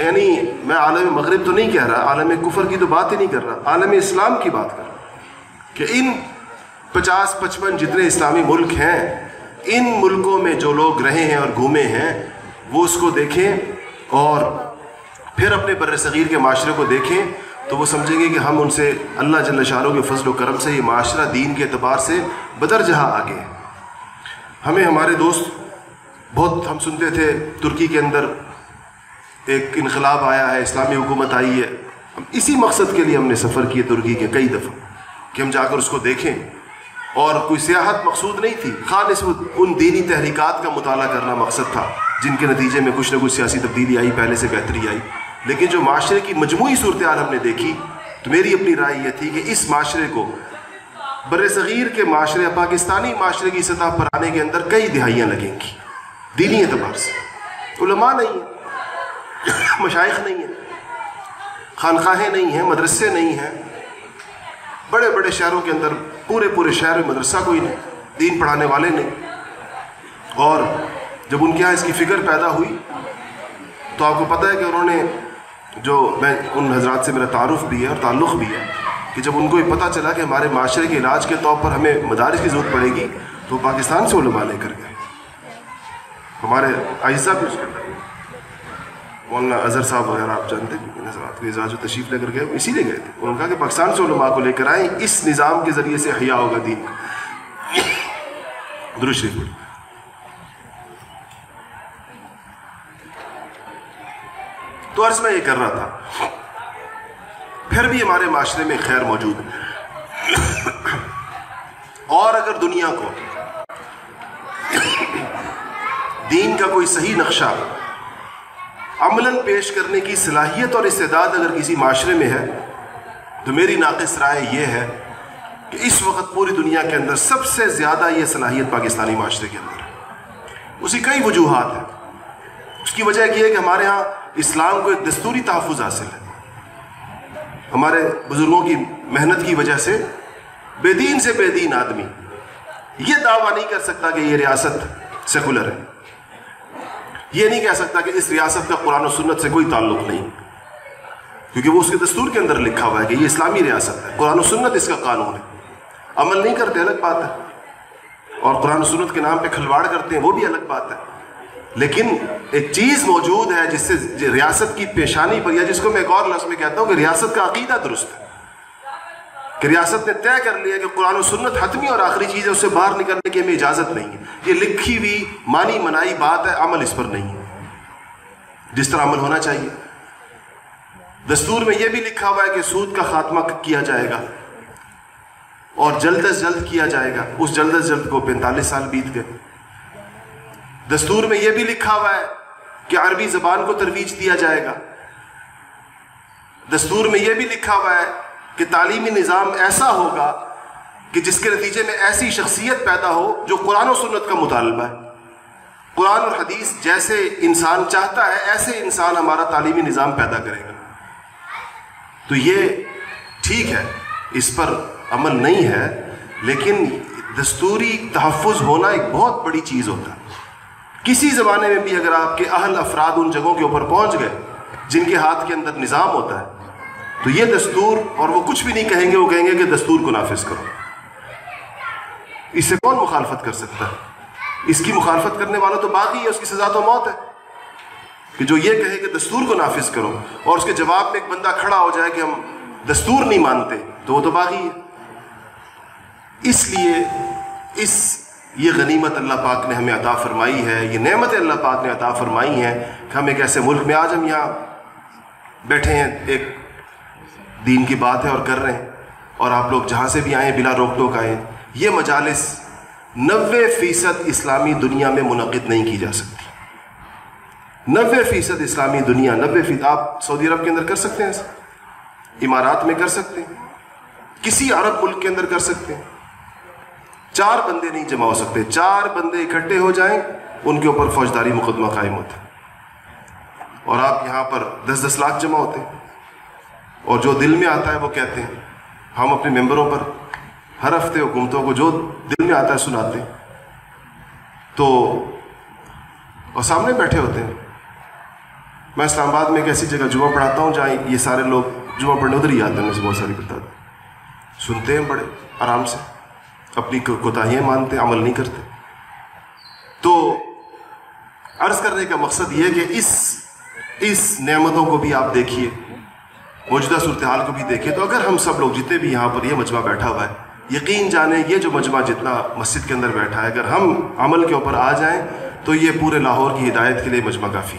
یعنی میں عالم مغرب تو نہیں کہہ رہا، عالم کفر کی تو بات ہی نہیں کر رہا، عالم اسلام کی بات کر رہا کہ ان پچاس پچپن جتنے اسلامی ملک ہیں، ان ملکوں میں جو لوگ رہے ہیں اور گھومے ہیں، وہ اس کو دیکھیں اور پھر اپنے بر صغیر کے معاشرے کو دیکھیں تو وہ سمجھیں گے کہ ہم ان سے اللہ جل شاہ کے فضل و کرم سے، یہ معاشرہ دین کے اعتبار سے بدر جہاں آگے ہمیں ہمارے دوست بہت ہم سنتے تھے ترکی کے اندر ایک انقلاب آیا ہے، اسلامی حکومت آئی ہے۔ اسی مقصد کے لیے ہم نے سفر کیے ترکی کے کئی دفعہ کہ ہم جا کر اس کو دیکھیں۔ اور کوئی سیاحت مقصود نہیں تھی۔ خالص ان دینی تحریکات کا مطالعہ کرنا مقصد تھا، جن کے نتیجے میں کچھ نہ کچھ سیاسی تبدیلی آئی، پہلے سے بہتری آئی۔ لیکن جو معاشرے کی مجموعی صورتحال ہم نے دیکھی، تو میری اپنی رائے یہ تھی کہ اس معاشرے کو بر صغیر کے معاشرے، پاکستانی معاشرے کی سطح پر آنے کے اندر کئی دہائیاں لگیں گی۔ دینی اعتبار سے۔ علماء نہیں ہیں۔ مشائق نہیں ہیں خانخواہیں نہیں ہیں، مدرسے نہیں ہیں۔ بڑے بڑے شہروں کے اندر، پورے پورے شہر میں مدرسہ کوئی نہیں، دین پڑھانے والے نہیں۔ اور جب ان کے یہاں اس کی فکر پیدا ہوئی، تو آپ کو پتہ ہے کہ انہوں نے جو میں ان حضرات سے میرا تعارف بھی ہے اور تعلق بھی ہے، کہ جب ان کو یہ پتہ چلا کہ ہمارے معاشرے کے علاج کے طور پر ہمیں مدارس کی ضرورت پڑے گی، تو پاکستان سے علماء لے کر گئے۔ ہمارے آئزہ بھی اس کے اندر مولانا اظہر صاحب وغیرہ آپ جانتے ہیں حضرات کو اعزاز و تشریف لے کر گئے اسی لیے گئے تھے۔ انہوں نے کہا کہ پاکستان سے علماء کو لے کر آئیں، اس نظام کے ذریعے سے حیا ہوگا دین۔ درست تو عرض میں یہ کر رہا تھا، پھر بھی ہمارے معاشرے میں خیر موجود ہے۔ اور اگر دنیا کو دین کا کوئی صحیح نقشہ عملاً پیش کرنے کی صلاحیت اور استعداد اگر کسی معاشرے میں ہے، تو میری ناقص رائے یہ ہے کہ اس وقت پوری دنیا کے اندر سب سے زیادہ یہ صلاحیت پاکستانی معاشرے کے اندر ہے۔ اسی کئی وجوہات ہیں۔ اس کی وجہ یہ ہے کہ ہمارے ہاں اسلام کو ایک دستوری تحفظ حاصل ہے۔ ہمارے بزرگوں کی محنت کی وجہ سے بے دین سے بے دین آدمی یہ دعویٰ نہیں کر سکتا کہ یہ ریاست سیکولر ہے۔ یہ نہیں کہہ سکتا کہ اس ریاست کا قرآن و سنت سے کوئی تعلق نہیں۔ کیونکہ وہ اس کے دستور کے اندر لکھا ہوا ہے کہ یہ اسلامی ریاست ہے۔ قرآن و سنت اس کا قانون ہے۔ عمل نہیں کرتے، الگ بات ہے۔ اور قرآن و سنت کے نام پہ کھلواڑ کرتے ہیں، وہ بھی الگ بات ہے۔ لیکن ایک چیز موجود ہے جس سے ریاست کی پیشانی پر یا جس کو میں ایک اور لفظ میں کہتا ہوں کہ ریاست کا عقیدہ درست ہے۔ کہ ریاست نے طے کر لیا کہ قرآن و سنت حتمی اور آخری چیز ہے، اس سے باہر نکلنے کی ہمیں اجازت نہیں ہے۔ یہ لکھی ہوئی مانی منائی بات ہے، عمل اس پر نہیں ہے۔ جس طرح عمل ہونا چاہیے۔ دستور میں یہ بھی لکھا ہوا ہے کہ سود کا خاتمہ کیا جائے گا اور جلد از جلد کیا جائے گا۔ اس جلد از جلد کو پینتالیس سال بیت گئے۔ دستور میں یہ بھی لکھا ہوا ہے کہ عربی زبان کو ترویج دیا جائے گا۔ دستور میں یہ بھی لکھا ہوا ہے کہ تعلیمی نظام ایسا ہوگا کہ جس کے نتیجے میں ایسی شخصیت پیدا ہو جو قرآن و سنت کا مطالبہ ہے۔ قرآن اور حدیث جیسے انسان چاہتا ہے، ایسے انسان ہمارا تعلیمی نظام پیدا کرے گا۔ تو یہ ٹھیک ہے، اس پر عمل نہیں ہے، لیکن دستوری تحفظ ہونا ایک بہت بڑی چیز ہوتا ہے۔ کسی زمانے میں بھی اگر آپ کے اہل افراد ان جگہوں کے اوپر پہنچ گئے، جن کے ہاتھ کے اندر نظام ہوتا ہے تو یہ دستور، اور وہ کچھ بھی نہیں کہیں گے، وہ کہیں گے کہ دستور کو نافذ کرو۔ اس سے کون مخالفت کر سکتا ہے؟ اس کی مخالفت کرنے والا تو باقی ہے اس کی سزا تو موت ہے۔ کہ جو یہ کہے کہ دستور کو نافذ کرو، اور اس کے جواب میں ایک بندہ کھڑا ہو جائے کہ ہم دستور نہیں مانتے، تو وہ تو باقی ہے اس لیے اس، یہ غنیمت اللہ پاک نے ہمیں عطا فرمائی ہے، یہ نعمت اللہ پاک نے عطا فرمائی ہے کہ ہم ایک ایسے ملک میں، آج ہم یہاں بیٹھے ہیں، ایک دین کی بات ہے اور کر رہے ہیں۔ اور آپ لوگ جہاں سے بھی آئیں بلا روک ٹوک آئیں یہ مجالس نوے فیصد اسلامی دنیا میں منعقد نہیں کی جا سکتی۔ نوے فیصد اسلامی دنیا، نوے فیصد آپ سعودی عرب کے اندر کر سکتے ہیں امارات میں کر سکتے ہیں۔ کسی عرب ملک کے اندر کر سکتے ہیں۔ چار بندے نہیں جمع ہو سکتے۔ چار بندے اکٹھے ہو جائیں، ان کے اوپر فوجداری مقدمہ قائم ہوتا۔ ہے اور آپ یہاں پر دس دس لاکھ جمع ہوتے۔ ہیں اور جو دل میں آتا ہے وہ کہتے ہیں، ہم اپنے ممبروں پر ہر ہفتے حکومتوں کو جو دل میں آتا ہے سناتے ہیں۔ تو، اور سامنے بیٹھے ہوتے ہیں۔ میں اسلام آباد میں ایک ایسی جگہ جمعہ پڑھاتا ہوں جہاں یہ سارے لوگ جمعہ پڑھنے ادھر ہی آتے ہیں، میں سے بہت ساری بتا سنتے ہیں بڑے آرام سے، اپنی کوتاہیاں مانتے عمل نہیں کرتے۔ تو، عرض کرنے کا مقصد یہ کہ اس اس نعمتوں کو بھی آپ دیکھیے۔ موجودہ صورتحال کو بھی دیکھیں تو اگر ہم سب لوگ جتنے بھی یہاں پر یہ مجمع بیٹھا ہوا ہے، یقین جانیں یہ جو مجمع جتنا مسجد کے اندر بیٹھا ہے، اگر ہم عمل کے اوپر آ جائیں تو یہ پورے لاہور کی ہدایت کے لیے مجمع کافی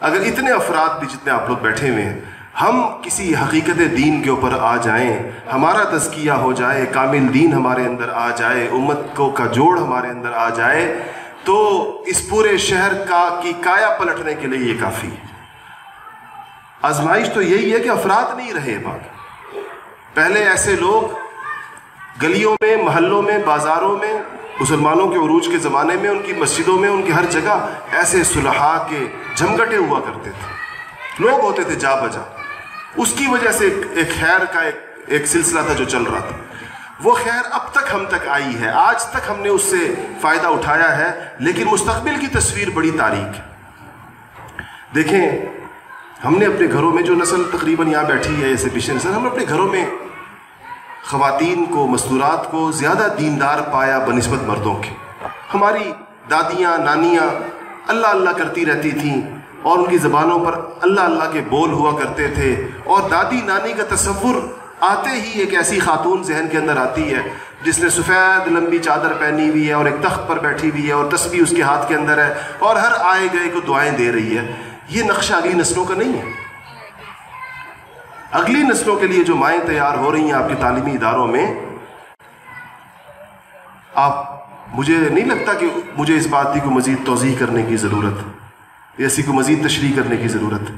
اگر اتنے افراد بھی جتنے آپ لوگ بیٹھے ہوئے ہیں، ہم کسی حقیقت دین کے اوپر آ جائیں، ہمارا تزکیہ ہو جائے، کامل دین ہمارے اندر آ جائے، امت کو کا جوڑ ہمارے اندر آ جائے، تو اس پورے شہر کا کی کایا پلٹنے کے لیے یہ کافی ہے۔ آزمائش تو یہی ہے کہ افراد نہیں رہے بات پہلے ایسے لوگ گلیوں میں، محلوں میں، بازاروں میں، مسلمانوں کے عروج کے زمانے میں، ان کی مسجدوں میں، ان کی ہر جگہ ایسے صلحاء کے جھمگٹے ہوا کرتے تھے۔ لوگ ہوتے تھے جا بجا۔ اس کی وجہ سے ایک خیر کا ایک ایک سلسلہ تھا جو چل رہا تھا۔ وہ خیر اب تک ہم تک آئی ہے۔ آج تک ہم نے اس سے فائدہ اٹھایا ہے، لیکن مستقبل کی تصویر بڑی تاریخ ہے۔ دیکھیں ہم نے اپنے گھروں میں جو نسل تقریباً یہاں بیٹھی ہے ایسے پیچھے نسل ہم نے اپنے گھروں میں خواتین کو، مستورات کو زیادہ دیندار پایا بنسبت مردوں کے۔ ہماری دادیاں، نانیاں اللہ اللہ کرتی رہتی تھیں اور ان کی زبانوں پر اللہ اللہ کے بول ہوا کرتے تھے۔ اور دادی، نانی کا تصور آتے ہی ایک ایسی خاتون ذہن کے اندر آتی ہے، جس نے سفید لمبی چادر پہنی ہوئی ہے اور ایک تخت پر بیٹھی ہوئی ہے اور تسبیح اس کے ہاتھ کے اندر ہے اور ہر آئے گئے کو دعائیں دے رہی ہے۔ یہ نقشہ اگلی نسلوں کا نہیں ہے۔ اگلی نسلوں کے لیے جو مائیں تیار ہو رہی ہیں آپ کے تعلیمی اداروں میں، آپ، مجھے نہیں لگتا کہ مجھے اس بات کی کو مزید توضیح کرنے کی ضرورت ایسی کو مزید تشریح کرنے کی ضرورت۔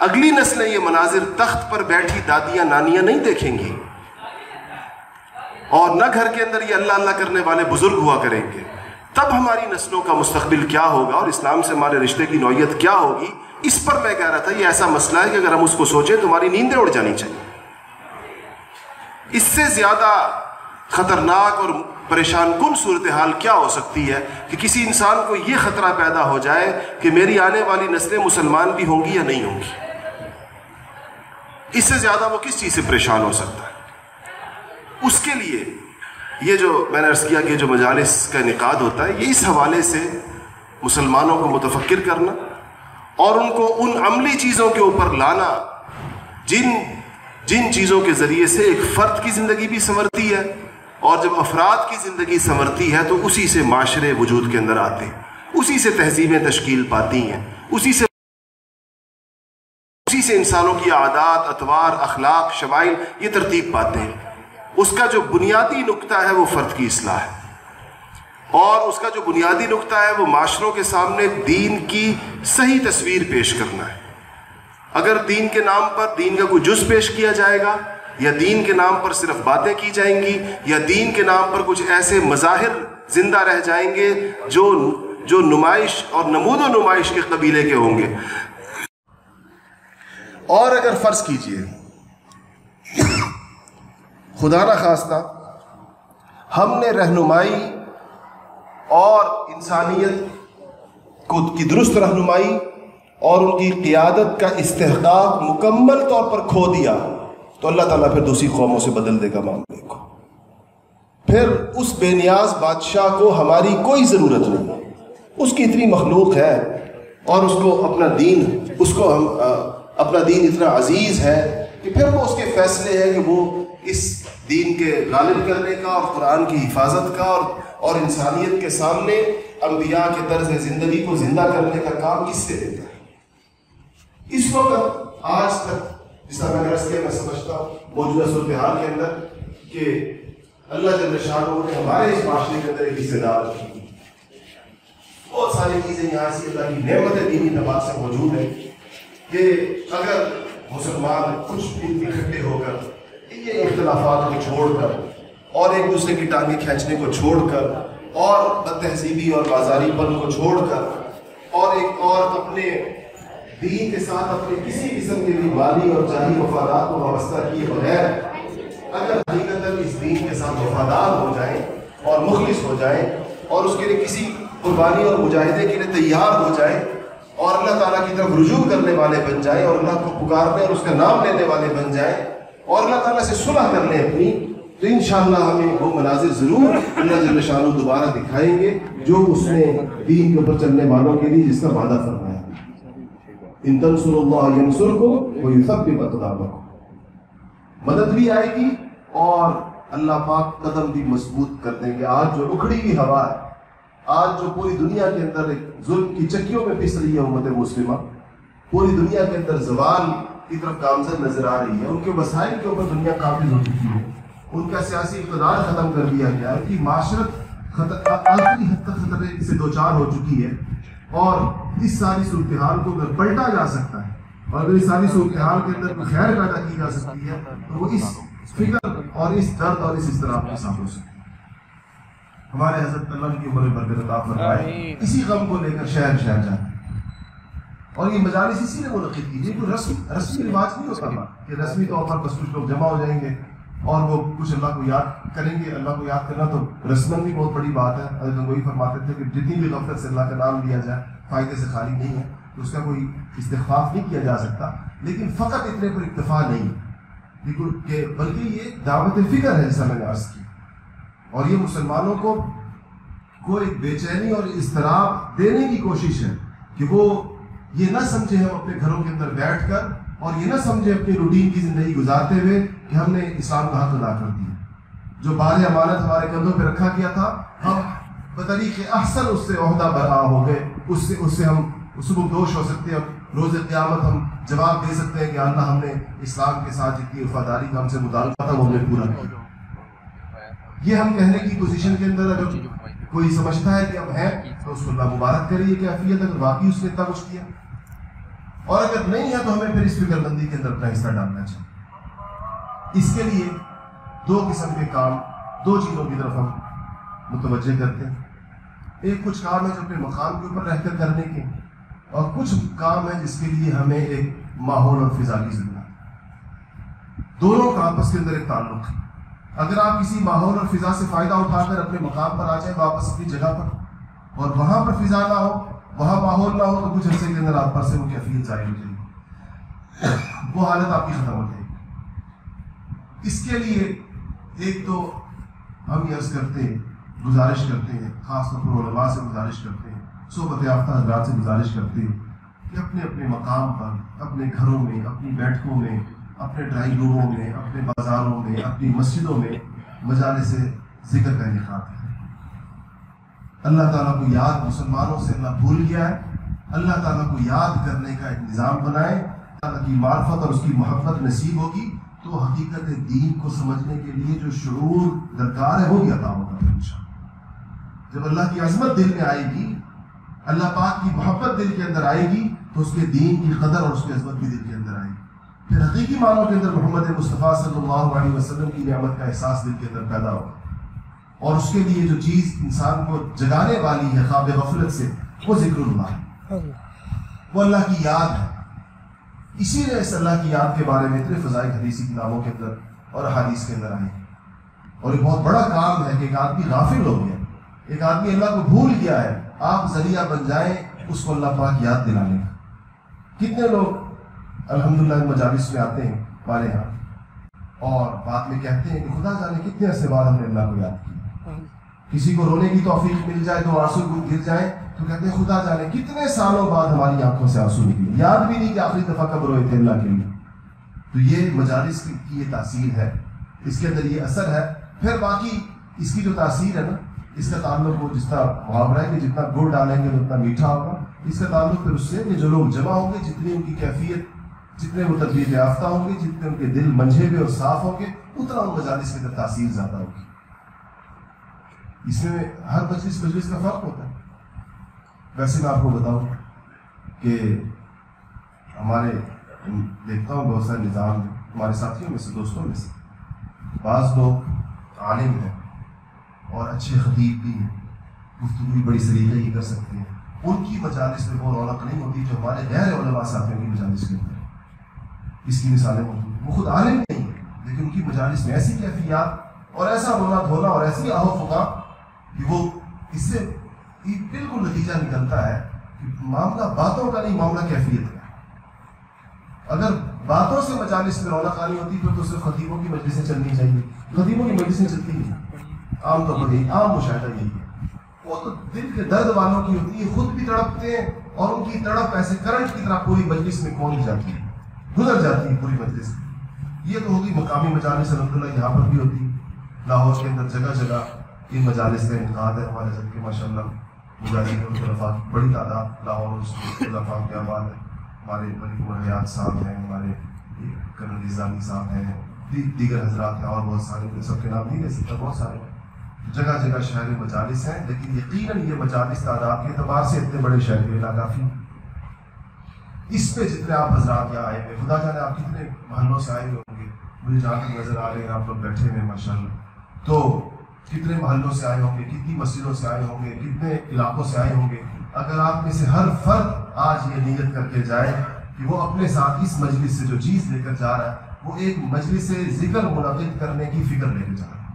اگلی نسلیں یہ مناظر تخت پر بیٹھی دادیاں نانیاں نہیں دیکھیں گی۔ اور نہ گھر کے اندر یہ اللہ اللہ کرنے والے بزرگ ہوا کریں گے۔ تب ہماری نسلوں کا مستقبل کیا ہوگا اور اسلام سے ہمارے رشتے کی نوعیت کیا ہوگی؟ اس پر میں کہہ رہا تھا، یہ ایسا مسئلہ ہے کہ اگر ہم اس کو سوچیں تو ہماری نیندیں اڑ جانی چاہیے۔ اس سے زیادہ خطرناک اور پریشان کن صورتحال کیا ہو سکتی ہے کہ کسی انسان کو یہ خطرہ پیدا ہو جائے کہ میری آنے والی نسلیں مسلمان بھی ہوں گی یا نہیں ہوں گی؟ اس سے زیادہ وہ کس چیز سے پریشان ہو سکتا ہے؟ اس کے لیے یہ جو میں نے عرض کیا کہ جو مجالس کا انعقاد ہوتا ہے، یہ اس حوالے سے مسلمانوں کو متفکر کرنا اور ان کو ان عملی چیزوں کے اوپر لانا، جن جن چیزوں کے ذریعے سے ایک فرد کی زندگی بھی سنورتی ہے اور جب افراد کی زندگی سنورتی ہے تو اسی سے معاشرے وجود کے اندر آتے ہیں۔ اسی سے تہذیبیں تشکیل پاتی ہیں۔ اسی سے اسی سے انسانوں کی عادات اتوار اخلاق، شمائل یہ ترتیب پاتے ہیں۔ اس کا جو بنیادی نقطہ ہے وہ فرد کی اصلاح ہے۔ اور اس کا جو بنیادی نقطہ ہے وہ معاشروں کے سامنے دین کی صحیح تصویر پیش کرنا ہے۔ اگر دین کے نام پر دین کا کوئی جز پیش کیا جائے گا، یا دین کے نام پر صرف باتیں کی جائیں گی، یا دین کے نام پر کچھ ایسے مظاہر زندہ رہ جائیں گے جو جو نمائش اور نمود و نمائش کے قبیلے کے ہوں گے۔ اور اگر فرض کیجیے خدا نہ خواستہ، ہم نے رہنمائی اور انسانیت کو کی درست رہنمائی اور ان کی قیادت کا استحقاق مکمل طور پر کھو دیا تو اللہ تعالیٰ پھر دوسری قوموں سے بدل دے گا معاملے کو۔ پھر اس بے نیاز بادشاہ کو ہماری کوئی ضرورت نہیں۔ اس کی اتنی مخلوق ہے اور اس کو اپنا دین، اس کو ہم، اپنا دین اتنا عزیز ہے کہ پھر وہ اس کے فیصلے ہیں کہ وہ اس دین کے غالب کرنے کا اور قرآن کی حفاظت کا اور اور انسانیت کے سامنے انبیاء کے طرز زندگی کو زندہ کرنے کا کام کس سے دیتا ہے؟ اس وقت آج تک جس طرح میں نے میں سمجھتا ہوں، موجودہ صورتحال کے اندر کہ اللہ جل شاہ نے ہمارے اس معاشرے کے اندر ایک حصے دار رکھی بہت ساری چیزیں یہاں سے اللہ کی نعمت دینی نماز سے موجود ہیں کہ اگر مسلمان کچھ بھی اکٹھے ہو کر یہ اختلافات کو چھوڑ کر اور ایک دوسرے کی ٹانگیں کھینچنے کو چھوڑ کر اور بد تہذیبی اور بازاری پن کو چھوڑ کر اور ایک اور اپنے دین کے ساتھ اپنے کسی قسم کے بھی مالی اور جاہی وفادات کو وابستہ کیے بغیر اگر حقیقت اس دین کے ساتھ وفادار ہو جائیں اور مخلص ہو جائیں اور اس کے لیے کسی قربانی اور مجاہدے کے لیے تیار ہو جائیں اور اللہ تعالیٰ کی طرف رجوع کرنے والے بن جائیں اور اللہ کو پکارنے اور اس کا نام لینے والے بن جائیں اور اللہ تعالیٰ سے صلح کر لیں اپنی، تو انشاءاللہ ہمیں وہ مناظر ضرور اللہ جل شانو دوبارہ دکھائیں گے، جو اس نے دین کے اوپر چلنے والوں کے لیے جس کا وعدہ فرمایا۔ ان تنصر اللہ ینصر کو وہ یثبت اقدامکم۔ مدد بھی آئے گی اور اللہ پاک قدم بھی مضبوط کر دیں گے۔ آج جو اکھڑی ہوئی ہوا ہے، آج جو پوری دنیا کے اندر ایک ظلم کی چکیوں میں پس رہی ہے امت مسلمہ، پوری دنیا کے اندر زوال کی طرف گامزن نظر آ رہی ہے۔ ان کے وسائل کے اوپر دنیا قابل ہو چکی ہے۔ ان کا سیاسی اقتدار ختم کر دیا گیا ان کی معاشرت آخری حد تک خطرے سے دو چار ہو چکی ہے۔ اور اس ساری صورتحال کو اگر پلٹا جا سکتا ہے اور اگر اس ساری صورتحال کے اندر خیر پیدا کی جا سکتی ہے تو وہ اس فکر اور اس درد اور اس اضطراب کے ساتھ ہو سکتی ہے۔ ہمارے حضرت اللہ کی عمر برکت عطا فرمائے۔ اسی غم کو لے کر شہر شہر جاتے اور یہ مجالس اسی نے منعقد کی یہ کوئی رسم رسمی رواج نہیں ہوتا کہ رسمی طور پر بس کچھ لوگ جمع ہو جائیں گے اور وہ کچھ اللہ کو یاد کریں گے۔ اللہ کو یاد کرنا تو رسمن بھی بہت بڑی بات ہے۔ حضرت وہی فرماتے تھے کہ جتنی بھی غفلت سے اللہ کا نام لیا جائے، فائدے سے خالی نہیں ہے۔ تو اس کا کوئی استخفاف نہیں کیا جا سکتا۔ لیکن فقط اتنے پر اکتفا نہیں۔ کہ بلکہ یہ دعوت فکر ہے جیسا میں نے عرض کی۔ اور یہ مسلمانوں کو کوئی بے چینی اور اضطراب دینے کی کوشش ہے کہ وہ یہ نہ سمجھے ہم اپنے گھروں کے اندر بیٹھ کر اور یہ نہ سمجھے اپنی روٹین کی زندگی گزارتے ہوئے کہ ہم نے اسلام کا حق ادا کر دیا۔ جو بار امانت ہمارے کندھوں پہ رکھا گیا تھا، ہم بطریق احسن اس سے عہدہ برآ ہو گئے۔ اس سے اس سے ہم سبک دوش ہو سکتے ہیں۔ روز قیامت ہم جواب دے سکتے ہیں کہ اللہ ہم نے اسلام کے ساتھ جتنی وفاداری کا ہم سے مطالبہ تھا، وہ ہم نے پورا کیا۔ یہ ہم کہنے کی پوزیشن کے اندر اگر کوئی سمجھتا ہے کہ اب ہے تو اس کو اللہ مبارک کریے کہ افیت اگر واقعی اس نے اتنا کچھ کیا اور اگر نہیں ہے تو ہمیں پھر اس فکر بندی کے اندر اپنا حصہ ڈالنا چاہیے۔ اس کے لیے دو قسم کے کام، دو چیزوں کی طرف ہم متوجہ کرتے ہیں۔ ایک کچھ کام ہے جو اپنے مقام کے اوپر رہ کر کرنے کے، اور کچھ کام ہے جس کے لیے ہمیں ایک ماحول اور فضا کی ضرورت ہے۔ دونوں کا آپس کے اندر ایک تعلق ہے۔ اگر آپ کسی ماحول اور فضا سے فائدہ اٹھا کر اپنے مقام پر آ جائیں واپس اپنی جگہ پر، اور وہاں پر فضا نہ ہو وہاں ماحول نہ ہو تو کچھ عرصے کے اندر آپ پر سے وہ کیفیت ظاہر ہو جائے گی وہ حالت آپ کی ختم ہو جائے گی۔ اس کے لیے ایک تو ہم عرض کرتے ہیں، گزارش کرتے ہیں، خاص طور پر علماء سے گزارش کرتے ہیں، صحبت یافتہ حضرات سے گزارش کرتے ہیں کہ اپنے اپنے مقام پر، اپنے گھروں میں، اپنی بیٹھکوں میں، اپنے ڈرائنگ روموں میں، اپنے بازاروں میں، اپنی مسجدوں میں مجالے سے ذکر کا انتخاب ہے اللہ تعالیٰ کو یاد مسلمانوں سے اللہ بھول گیا ہے۔ اللہ تعالیٰ کو یاد کرنے کا ایک نظام بنائے۔ اللہ کی معرفت اور اس کی محبت نصیب ہوگی۔ تو حقیقت دین کو سمجھنے کے لیے جو شعور درکار ہے وہ بھی عطا ہوگا جب اللہ کی عظمت دل میں آئے گی، اللہ پاک کی محبت دل کے اندر آئے گی، تو اس کے دین کی قدر اور اس کی عظمت بھی دل کے اندر آئے گی۔ پھر حقیقی معنوں کے اندر محمد مصطفیٰ صلی اللہ علیہ وسلم کی نعمت کا احساس دل کے اندر پیدا ہو اور اس کے لیے جو چیز انسان کو جگانے والی ہے خواب غفلت سے، وہ ذکر اللہ ہے۔ وہ اللہ کی یاد ہے۔ اسی لیے اس اللہ کی یاد کے بارے میں اتنے فضائی حدیثی کتابوں کے اندر اور حدیث کے اندر آئے اور ایک بہت بڑا کام ہے کہ ایک آدمی غافل ہو گیا۔ ایک آدمی اللہ کو بھول گیا ہے۔ آپ ذریعہ بن جائیں، اس کو اللہ پاک یاد دلانے کا کتنے لوگ الحمدللہ مجالس میں آتے ہیں، ہمارے یہاں۔ اور بعد میں کہتے ہیں کہ خدا جانے کتنے عرصے بعد ہم نے اللہ کو یاد کیا۔ کسی کو رونے کی توفیق مل جائے تو آنسو گر جائے، تو کہتے ہیں، خدا جانے، کتنے سالوں بعد ہماری آنکھوں سے آنسو نکلے؟ یاد بھی نہیں کہ آخری دفعہ کب روئے تھے اللہ کے لیے۔ تو یہ مجالس کی یہ تاثیر ہے۔ اس کے اندر یہ اثر ہے۔ پھر باقی اس کی جو تاثیر ہے نا، اس کا تعلق وہ جس طرح محاورہ ہے کہ جتنا گڑ ڈالیں گے اتنا میٹھا ہوگا۔ اس کا تعلق پھر اس سے کہ جو لوگ جمع ہوں گے، جتنی ان کی کیفیت، جتنے وہ تربیت یافتہ ہوں گے، جتنے ان کے دل منجھے ہوئے اور صاف ہوں گے، اتنا ان مجالس کے اندر تاثیر زیادہ ہوگی۔ اس میں ہر مجلس مجلس کا فرق ہوتا ہے۔ ویسے میں آپ کو بتاؤں کہ ہمارے دیکھتا ہوں بہت سارے نظام ہمارے ساتھیوں میں سے، دوستوں میں سے۔ بعض لوگ عالم ہیں اور اچھے خطیب بھی ہیں، گفتگو بھی بڑی سلیقے ہی کر سکتے ہیں۔ ان کی مجالس میں وہ رونق نہیں ہوتی جو ہمارے غیر علماء ساتھیوں کی مجالس کے اندر اس کی مثالیں موجود ہیں وہ خود عالم نہیں لیکن ان کی مجالس میں ایسی کیفیات اور ایسا رونا دھونا اور ایسی آہو فکا کہ وہ اس سے بالکل نتیجہ نکلتا ہے کہ معاملہ باتوں کا نہیں، معاملہ کیفیت کا اگر باتوں سے مجالس میں رونق آنی ہوتی پھر تو صرف خطیبوں کی مجلسیں چلنی چاہیے۔ خطیبوں کی مجلسیں چلتی نہیں عام طور پر یہی عام مشاہدہ یہی ہے۔ وہ تو دل کے درد والوں کی ہوتی ہے خود بھی تڑپتے ہیں اور ان کی تڑپ ایسے کرنٹ کی طرح پوری مجلس میں کھول جاتی ہے۔ گزر جاتی ہے پوری مجلس یہ تو ہوگی مقامی مجالس الحمد للہ یہاں پر بھی ہوتی۔ لاہور کے اندر جگہ جگہ ان مجالس کا انعقاد ہے ہمارے سب کے ماشاء اللہ مجاہدین خلفاء بڑی تعداد لاہور خلفاء کے آباد ہے۔ ہمارے ملک مرحیات صاحب ہیں، ہمارے کرنل نظامی صاحب ہیں دیگر حضرات ہیں اور بہت سارے سب کے نام نہیں لے سکتا، بہت سارے جگہ جگہ شہر مجالس ہیں، لیکن یقیناً یہ مجالس تعداد کے اعتبار سے اتنے بڑے شہر میں کافی اس پہ جتنے آپ حضرات یہاں آئے ہوئے خدا جانے آپ کتنے محلوں سے آئے ہوئے ہوں گے۔ مجھے جہاں تک نظر آ رہے ہیں آپ لوگ بیٹھے ہوئے ماشاء اللہ تو کتنے محلوں سے آئے ہوں گے، کتنی مسجدوں سے آئے ہوں گے، کتنے علاقوں سے آئے ہوں گے۔ اگر آپ میں سے ہر فرد آج یہ نیت کر کے جائے کہ وہ اپنے ساتھ اس مجلس سے جو چیز لے کر جا رہا ہے، وہ ایک مجلس سے ذکر منعقد کرنے کی فکر لے کے جا رہا ہے۔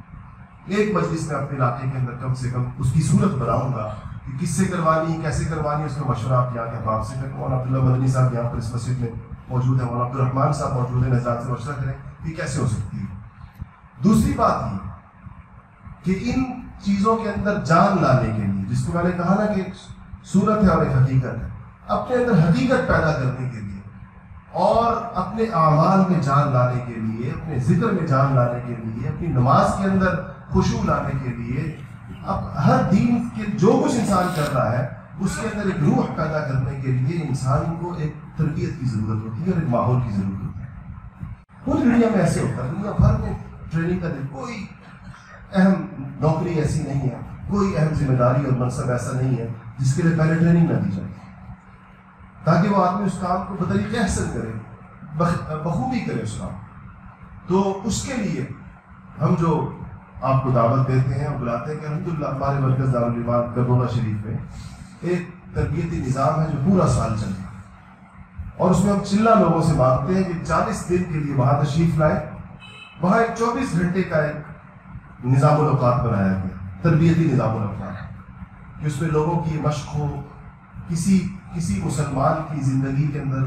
ایک مجلس میں اپنے علاقے کے اندر کم سے کم اس کی صورت بناؤں گا کہ کس سے کروانی، کیسے کروانی، اس کا مشورہ آپ یہاں کے باپ سے کریں مولانا عبداللہ مدنی صاحب یہاں پر اس مسجد میں موجود ہے مولانا عبدالرحمان صاحب موجود ہیں نظام سے مشورہ کریں کہ کیسے ہو سکتی ہے۔ دوسری بات یہ کہ ان چیزوں کے اندر جان لانے کے لیے، جس کو میں نے کہا نا کہ ایک صورت ہے اور ایک حقیقت ہے، اپنے اندر حقیقت پیدا کرنے کے لیے اور اپنے اعمال میں جان لانے کے لیے، اپنے ذکر میں جان لانے کے لیے، اپنی نماز کے اندر خوشبو لانے کے لیے، اب ہر دین کے جو کچھ انسان کر رہا ہے، اس کے اندر ایک روح پیدا کرنے کے لیے انسان کو ایک تربیت کی ضرورت ہوتی ہے اور ایک ماحول کی ضرورت ہوتی ہے۔ پوری دنیا میں ایسے ہوتا ہے، دنیا بھر میں ٹریننگ کا دن، کوئی اہم نوکری ایسی نہیں ہے۔ کوئی اہم ذمہ داری اور منصب ایسا نہیں ہے جس کے لیے پہلے ٹریننگ نہ دی جائے۔ تاکہ وہ آدمی اس کام کو بطریقے احسن کرے بخوبی کرے اس کام۔ تو اس کے لیے ہم جو آپ کو دعوت دیتے ہیں اور بلاتے ہیں کہ الحمد للہ ہمارے مرکز دارالمان گربولا شریف میں ایک تربیتی نظام ہے جو پورا سال چلتا ہے۔ اور اس میں ہم چلا لوگوں سے مانگتے ہیں کہ چالیس دن کے لیے وہاں تشریف لائے وہاں ایک چوبیس گھنٹے کا ایک نظام الاوقات بنایا گیا، تربیتی نظام الاوقات کہ اس میں لوگوں کی مشق ہو، کسی کسی مسلمان کی زندگی کے اندر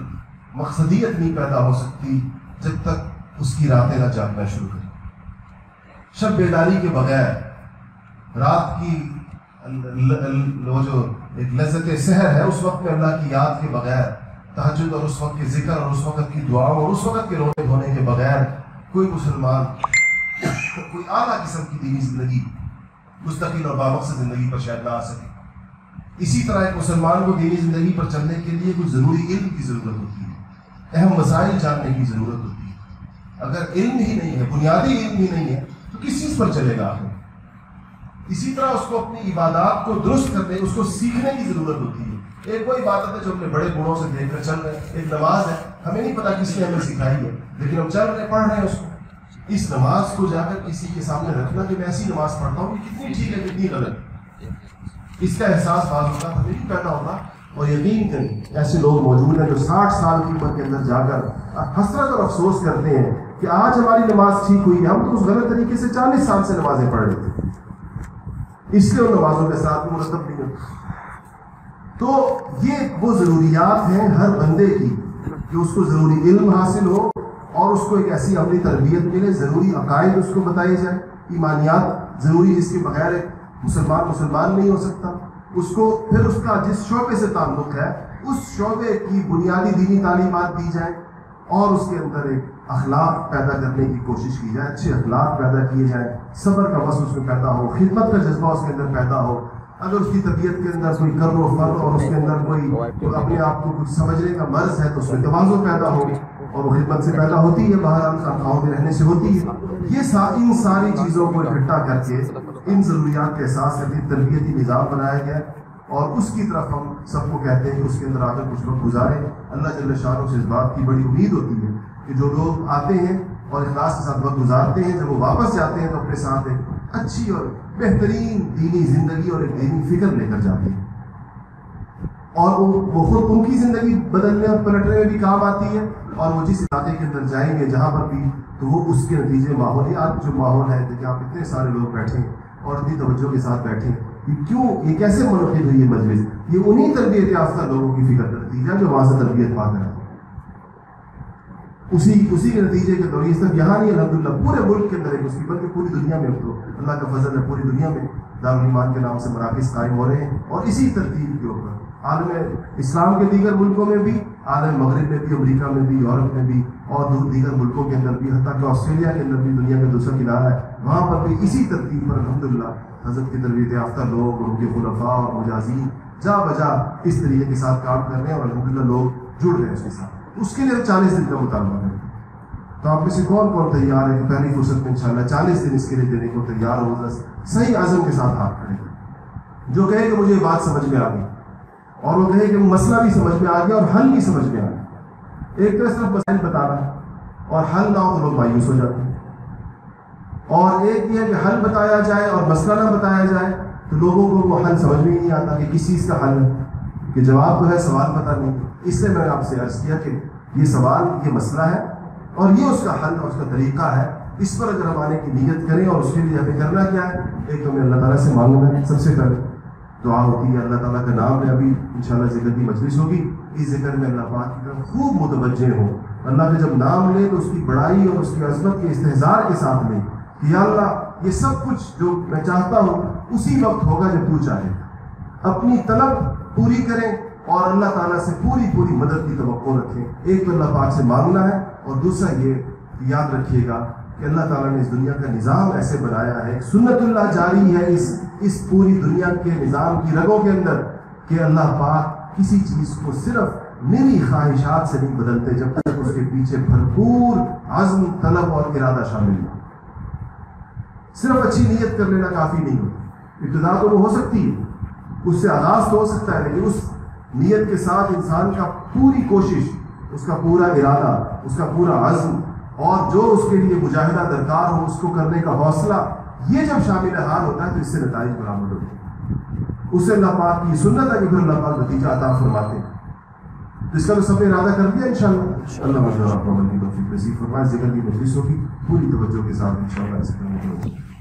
مقصدیت نہیں پیدا ہو سکتی جب تک اس کی راتیں نہ جاگنا شروع کریں۔ شب بیداری کے بغیر رات کی وہ جو ایک لذت سحر ہے، اس وقت میں اللہ کی یاد کے بغیر تحجد اور اس وقت کے ذکر اور اس وقت کی دعاؤں اور اس وقت کے رونے دھونے کے بغیر کوئی مسلمان کوئی اعلیٰ قسم کی دینی زندگی مستقل اور بامقصد زندگی پر شاید نہ آ سکے۔ اسی طرح ایک مسلمان کو دینی زندگی پر چلنے کے لیے کچھ ضروری علم کی ضرورت ہوتی ہے۔ اہم مسائل جاننے کی ضرورت ہوتی ہے۔ اگر علم ہی نہیں ہے، بنیادی علم ہی نہیں ہے، تو کس چیز پر چلے گا آپ اسی طرح اس کو اپنی عبادات کو درست کرنے، اس کو سیکھنے کی ضرورت ہوتی ہے۔ ایک وہ عبادت ہے جو اپنے بڑے گنوں سے دیکھ کر چل رہے ہیں۔ ایک نماز ہے، ہمیں نہیں پتا کس نے ہمیں سکھائی ہے، لیکن ہم چل رہے پڑھ رہے ہیں اس کو۔ اس نماز کو جا کر کسی کے سامنے رکھنا کہ میں ایسی نماز پڑھتا ہوں کہ کتنی ٹھیک ہے، کتنی غلط اس کا احساس بعض ہوتا ہمیں نہیں پیدا ہوگا اور یقین کریں، ایسے لوگ موجود ہیں جو ساٹھ سال کی عمر کے اندر جا کر حسرت اور افسوس کرتے ہیں کہ آج ہماری نماز ٹھیک ہوئی ہے ہم تو اس غلط طریقے سے چالیس سال سے نمازیں پڑھ رہے تھے۔ اس لیے ان نمازوں کے ساتھ مرتب نہیں ہوتا تو یہ وہ ضروریات ہیں ہر بندے کی کہ اس کو ضروری علم حاصل ہو اور اس کو ایک ایسی عملی تربیت ملے، ضروری عقائد اس کو بتائی جائے ایمانیات ضروری جس کے بغیر مسلمان مسلمان نہیں ہو سکتا۔ اس کو پھر اس کا جس شعبے سے تعلق ہے، اس شعبے کی بنیادی دینی تعلیمات دی جائیں اور اس کے اندر ایک اخلاق پیدا کرنے کی کوشش کی جائے، اچھے اخلاق پیدا کیے جائیں، صبر کا وصف اس میں پیدا ہو، خدمت کا جذبہ اس کے اندر پیدا ہو۔ اگر اس کی طبیعت کے اندر کوئی کر و فر اور اس کے اندر کوئی اپنے آپ کو کچھ سمجھنے کا مرض ہے تو اس میں توازو پیدا ہو۔ اور وہ خدمت سے پیدا ہوتی ہے، باہر تنخواہوں میں رہنے سے ہوتی ہے۔ یہ ان ساری چیزوں کو اکٹھا کر کے ان ضروریات کے احساس سے تربیتی نظام بنایا گیا اور اس کی طرف ہم سب کو کہتے ہیں کہ اس کے اندر آ کر کچھ لوگ گزارے۔ اللہ جل شاہ سے اس بات کی بڑی امید ہوتی ہے کہ جو لوگ آتے ہیں اور اخلاص کے ساتھ وقت گزارتے ہیں، جب وہ واپس جاتے ہیں تو اپنے ساتھ ایک اچھی اور بہترین دینی زندگی اور ایک دینی فکر لے کر جاتے ہیں۔ اور وہ خود ان کی زندگی بدلنے اور پلٹنے میں بھی کام آتی ہے۔ اور وہ جس علاقے کے اندر جائیں گے، جہاں پر بھی، تو وہ اس کے نتیجے ماحولیات جو ماحول ہے، کہ آپ اتنے سارے لوگ بیٹھے اور اتنی توجہ کے ساتھ بیٹھے۔ یہ کیوں، یہ کیسے منعقد ہوئی ہے مجلس؟ یہ انہیں تربیت یافتہ لوگوں کی فکر کا نتیجہ جو وہاں سے تربیت پا کر اسی اسی کے نتیجے کے دور یہ صرف یہاں نہیں الحمد للہ پورے ملک کے اندر ایک اس کی بلکہ پوری دنیا میں تو اللہ کا فضل ہے، پوری دنیا میں۔ دارالمان کے نام سے مراکز قائم ہو رہے ہیں اور اسی ترتیب کے اوپر۔ عالم اسلام کے دیگر ملکوں میں بھی عالم مغرب میں بھی، امریکہ میں بھی، یورپ میں بھی اور دیگر ملکوں کے اندر بھی، حتیٰ کہ آسٹریلیا کے اندر بھی دنیا کا دوسرا کنارہ ہے۔ وہاں پر بھی اسی ترتیب پر الحمد للہ حضرت کی تربیت یافتہ لوگ، ان کے خلفاء اور مجازین جا بجا اس طریقے کے ساتھ کام کر رہے ہیں اور الحمد للہ لوگ جڑ رہے ہیں اس کے ساتھ۔ اس کے لیے چالیس دن کا مطالبہ ہے تو آپ میں سے کون کون تیار ہے کہ پہلی فرصت میں انشاءاللہ چالیس دن اس کے لیے دینے کو تیار ہو صحیح عزم کے ساتھ ہاتھ کھڑے جو کہے کہ مجھے بات سمجھ میں آ گئی۔ اور وہ کہے کہ مسئلہ بھی سمجھ میں آ گیا اور حل بھی سمجھ میں آ گیا۔ ایک طرح صرف مسائل بتا رہا۔ ہے اور حل نہ ہو تو لوگ مایوس ہو جاتے۔ ہیں اور ایک یہ ہے کہ حل بتایا جائے اور مسئلہ نہ بتایا جائے تو لوگوں کو وہ حل سمجھ میں ہی نہیں آتا کہ کس چیز کا حل ہے۔ کہ جواب تو ہے سوال پتہ نہیں۔ اس سے میں نے آپ سے عرض کیا کہ یہ سوال، یہ مسئلہ ہے اور یہ اس کا حل اور اس کا طریقہ ہے۔ اس پر اگر ہم آنے کی نیت کریں اور اس کے لیے ہمیں کرنا کیا ہے، ایک تو میں اللہ تعالیٰ سے مانگوں گا سب سے پہلے۔ دعا ہوتی ہے، اللہ تعالیٰ کا نام ہے ابھی انشاءاللہ ذکر کی مجلس ہوگی۔ اس ذکر میں اللہ پاک کی طرف خوب متوجہ ہو اللہ کا جب نام لے تو اس کی بڑائی اور اس کی عظمت کے استحصار کے ساتھ لے کہ یا اللہ، یہ سب کچھ جو میں چاہتا ہوں، اسی وقت ہوگا جب تو چاہے۔ اپنی طلب پوری کریں اور اللہ تعالیٰ سے پوری پوری مدد کی توقع رکھیں۔ ایک تو اللہ پاک سے مانگنا ہے اور دوسرا یہ یاد رکھیے گا کہ اللہ تعالیٰ نے اس دنیا کا نظام ایسے بنایا ہے سنت اللہ جاری ہے اس اس پوری دنیا کے نظام کی رگوں کے اندر کہ اللہ پاک کسی چیز کو صرف میری خواہشات سے نہیں بدلتے، جب تک اس کے پیچھے بھرپور عزم، طلب اور ارادہ شامل ہو صرف اچھی نیت کر لینا کافی نہیں ہوتی ابتدا تو وہ ہو سکتی ہے، اس سے آغاز تو ہو سکتا ہے، لیکن اس نیت کے ساتھ انسان کا پوری کوشش، اس کا پورا ارادہ، اس کا پورا عزم اور جو اس کے لیے مجاہدہ درکار ہو، اس کو کرنے کا حوصلہ، یہ جب شامل حال ہوتا ہے تو اس سے نتائج برآمد ہوتے ہیں۔ اس سے اللہ پاک کی سنت ہے کہ پھر اللہ پاک نتیجہ عطا فرماتے ہیں۔ اس کا تو سب نے ارادہ کر دیا ان شاء اللہ نصیب فرمائے، ذکر کی مجلس ہوگی، پوری توجہ کے ساتھ انشاءاللہ شاء اللہ ایسے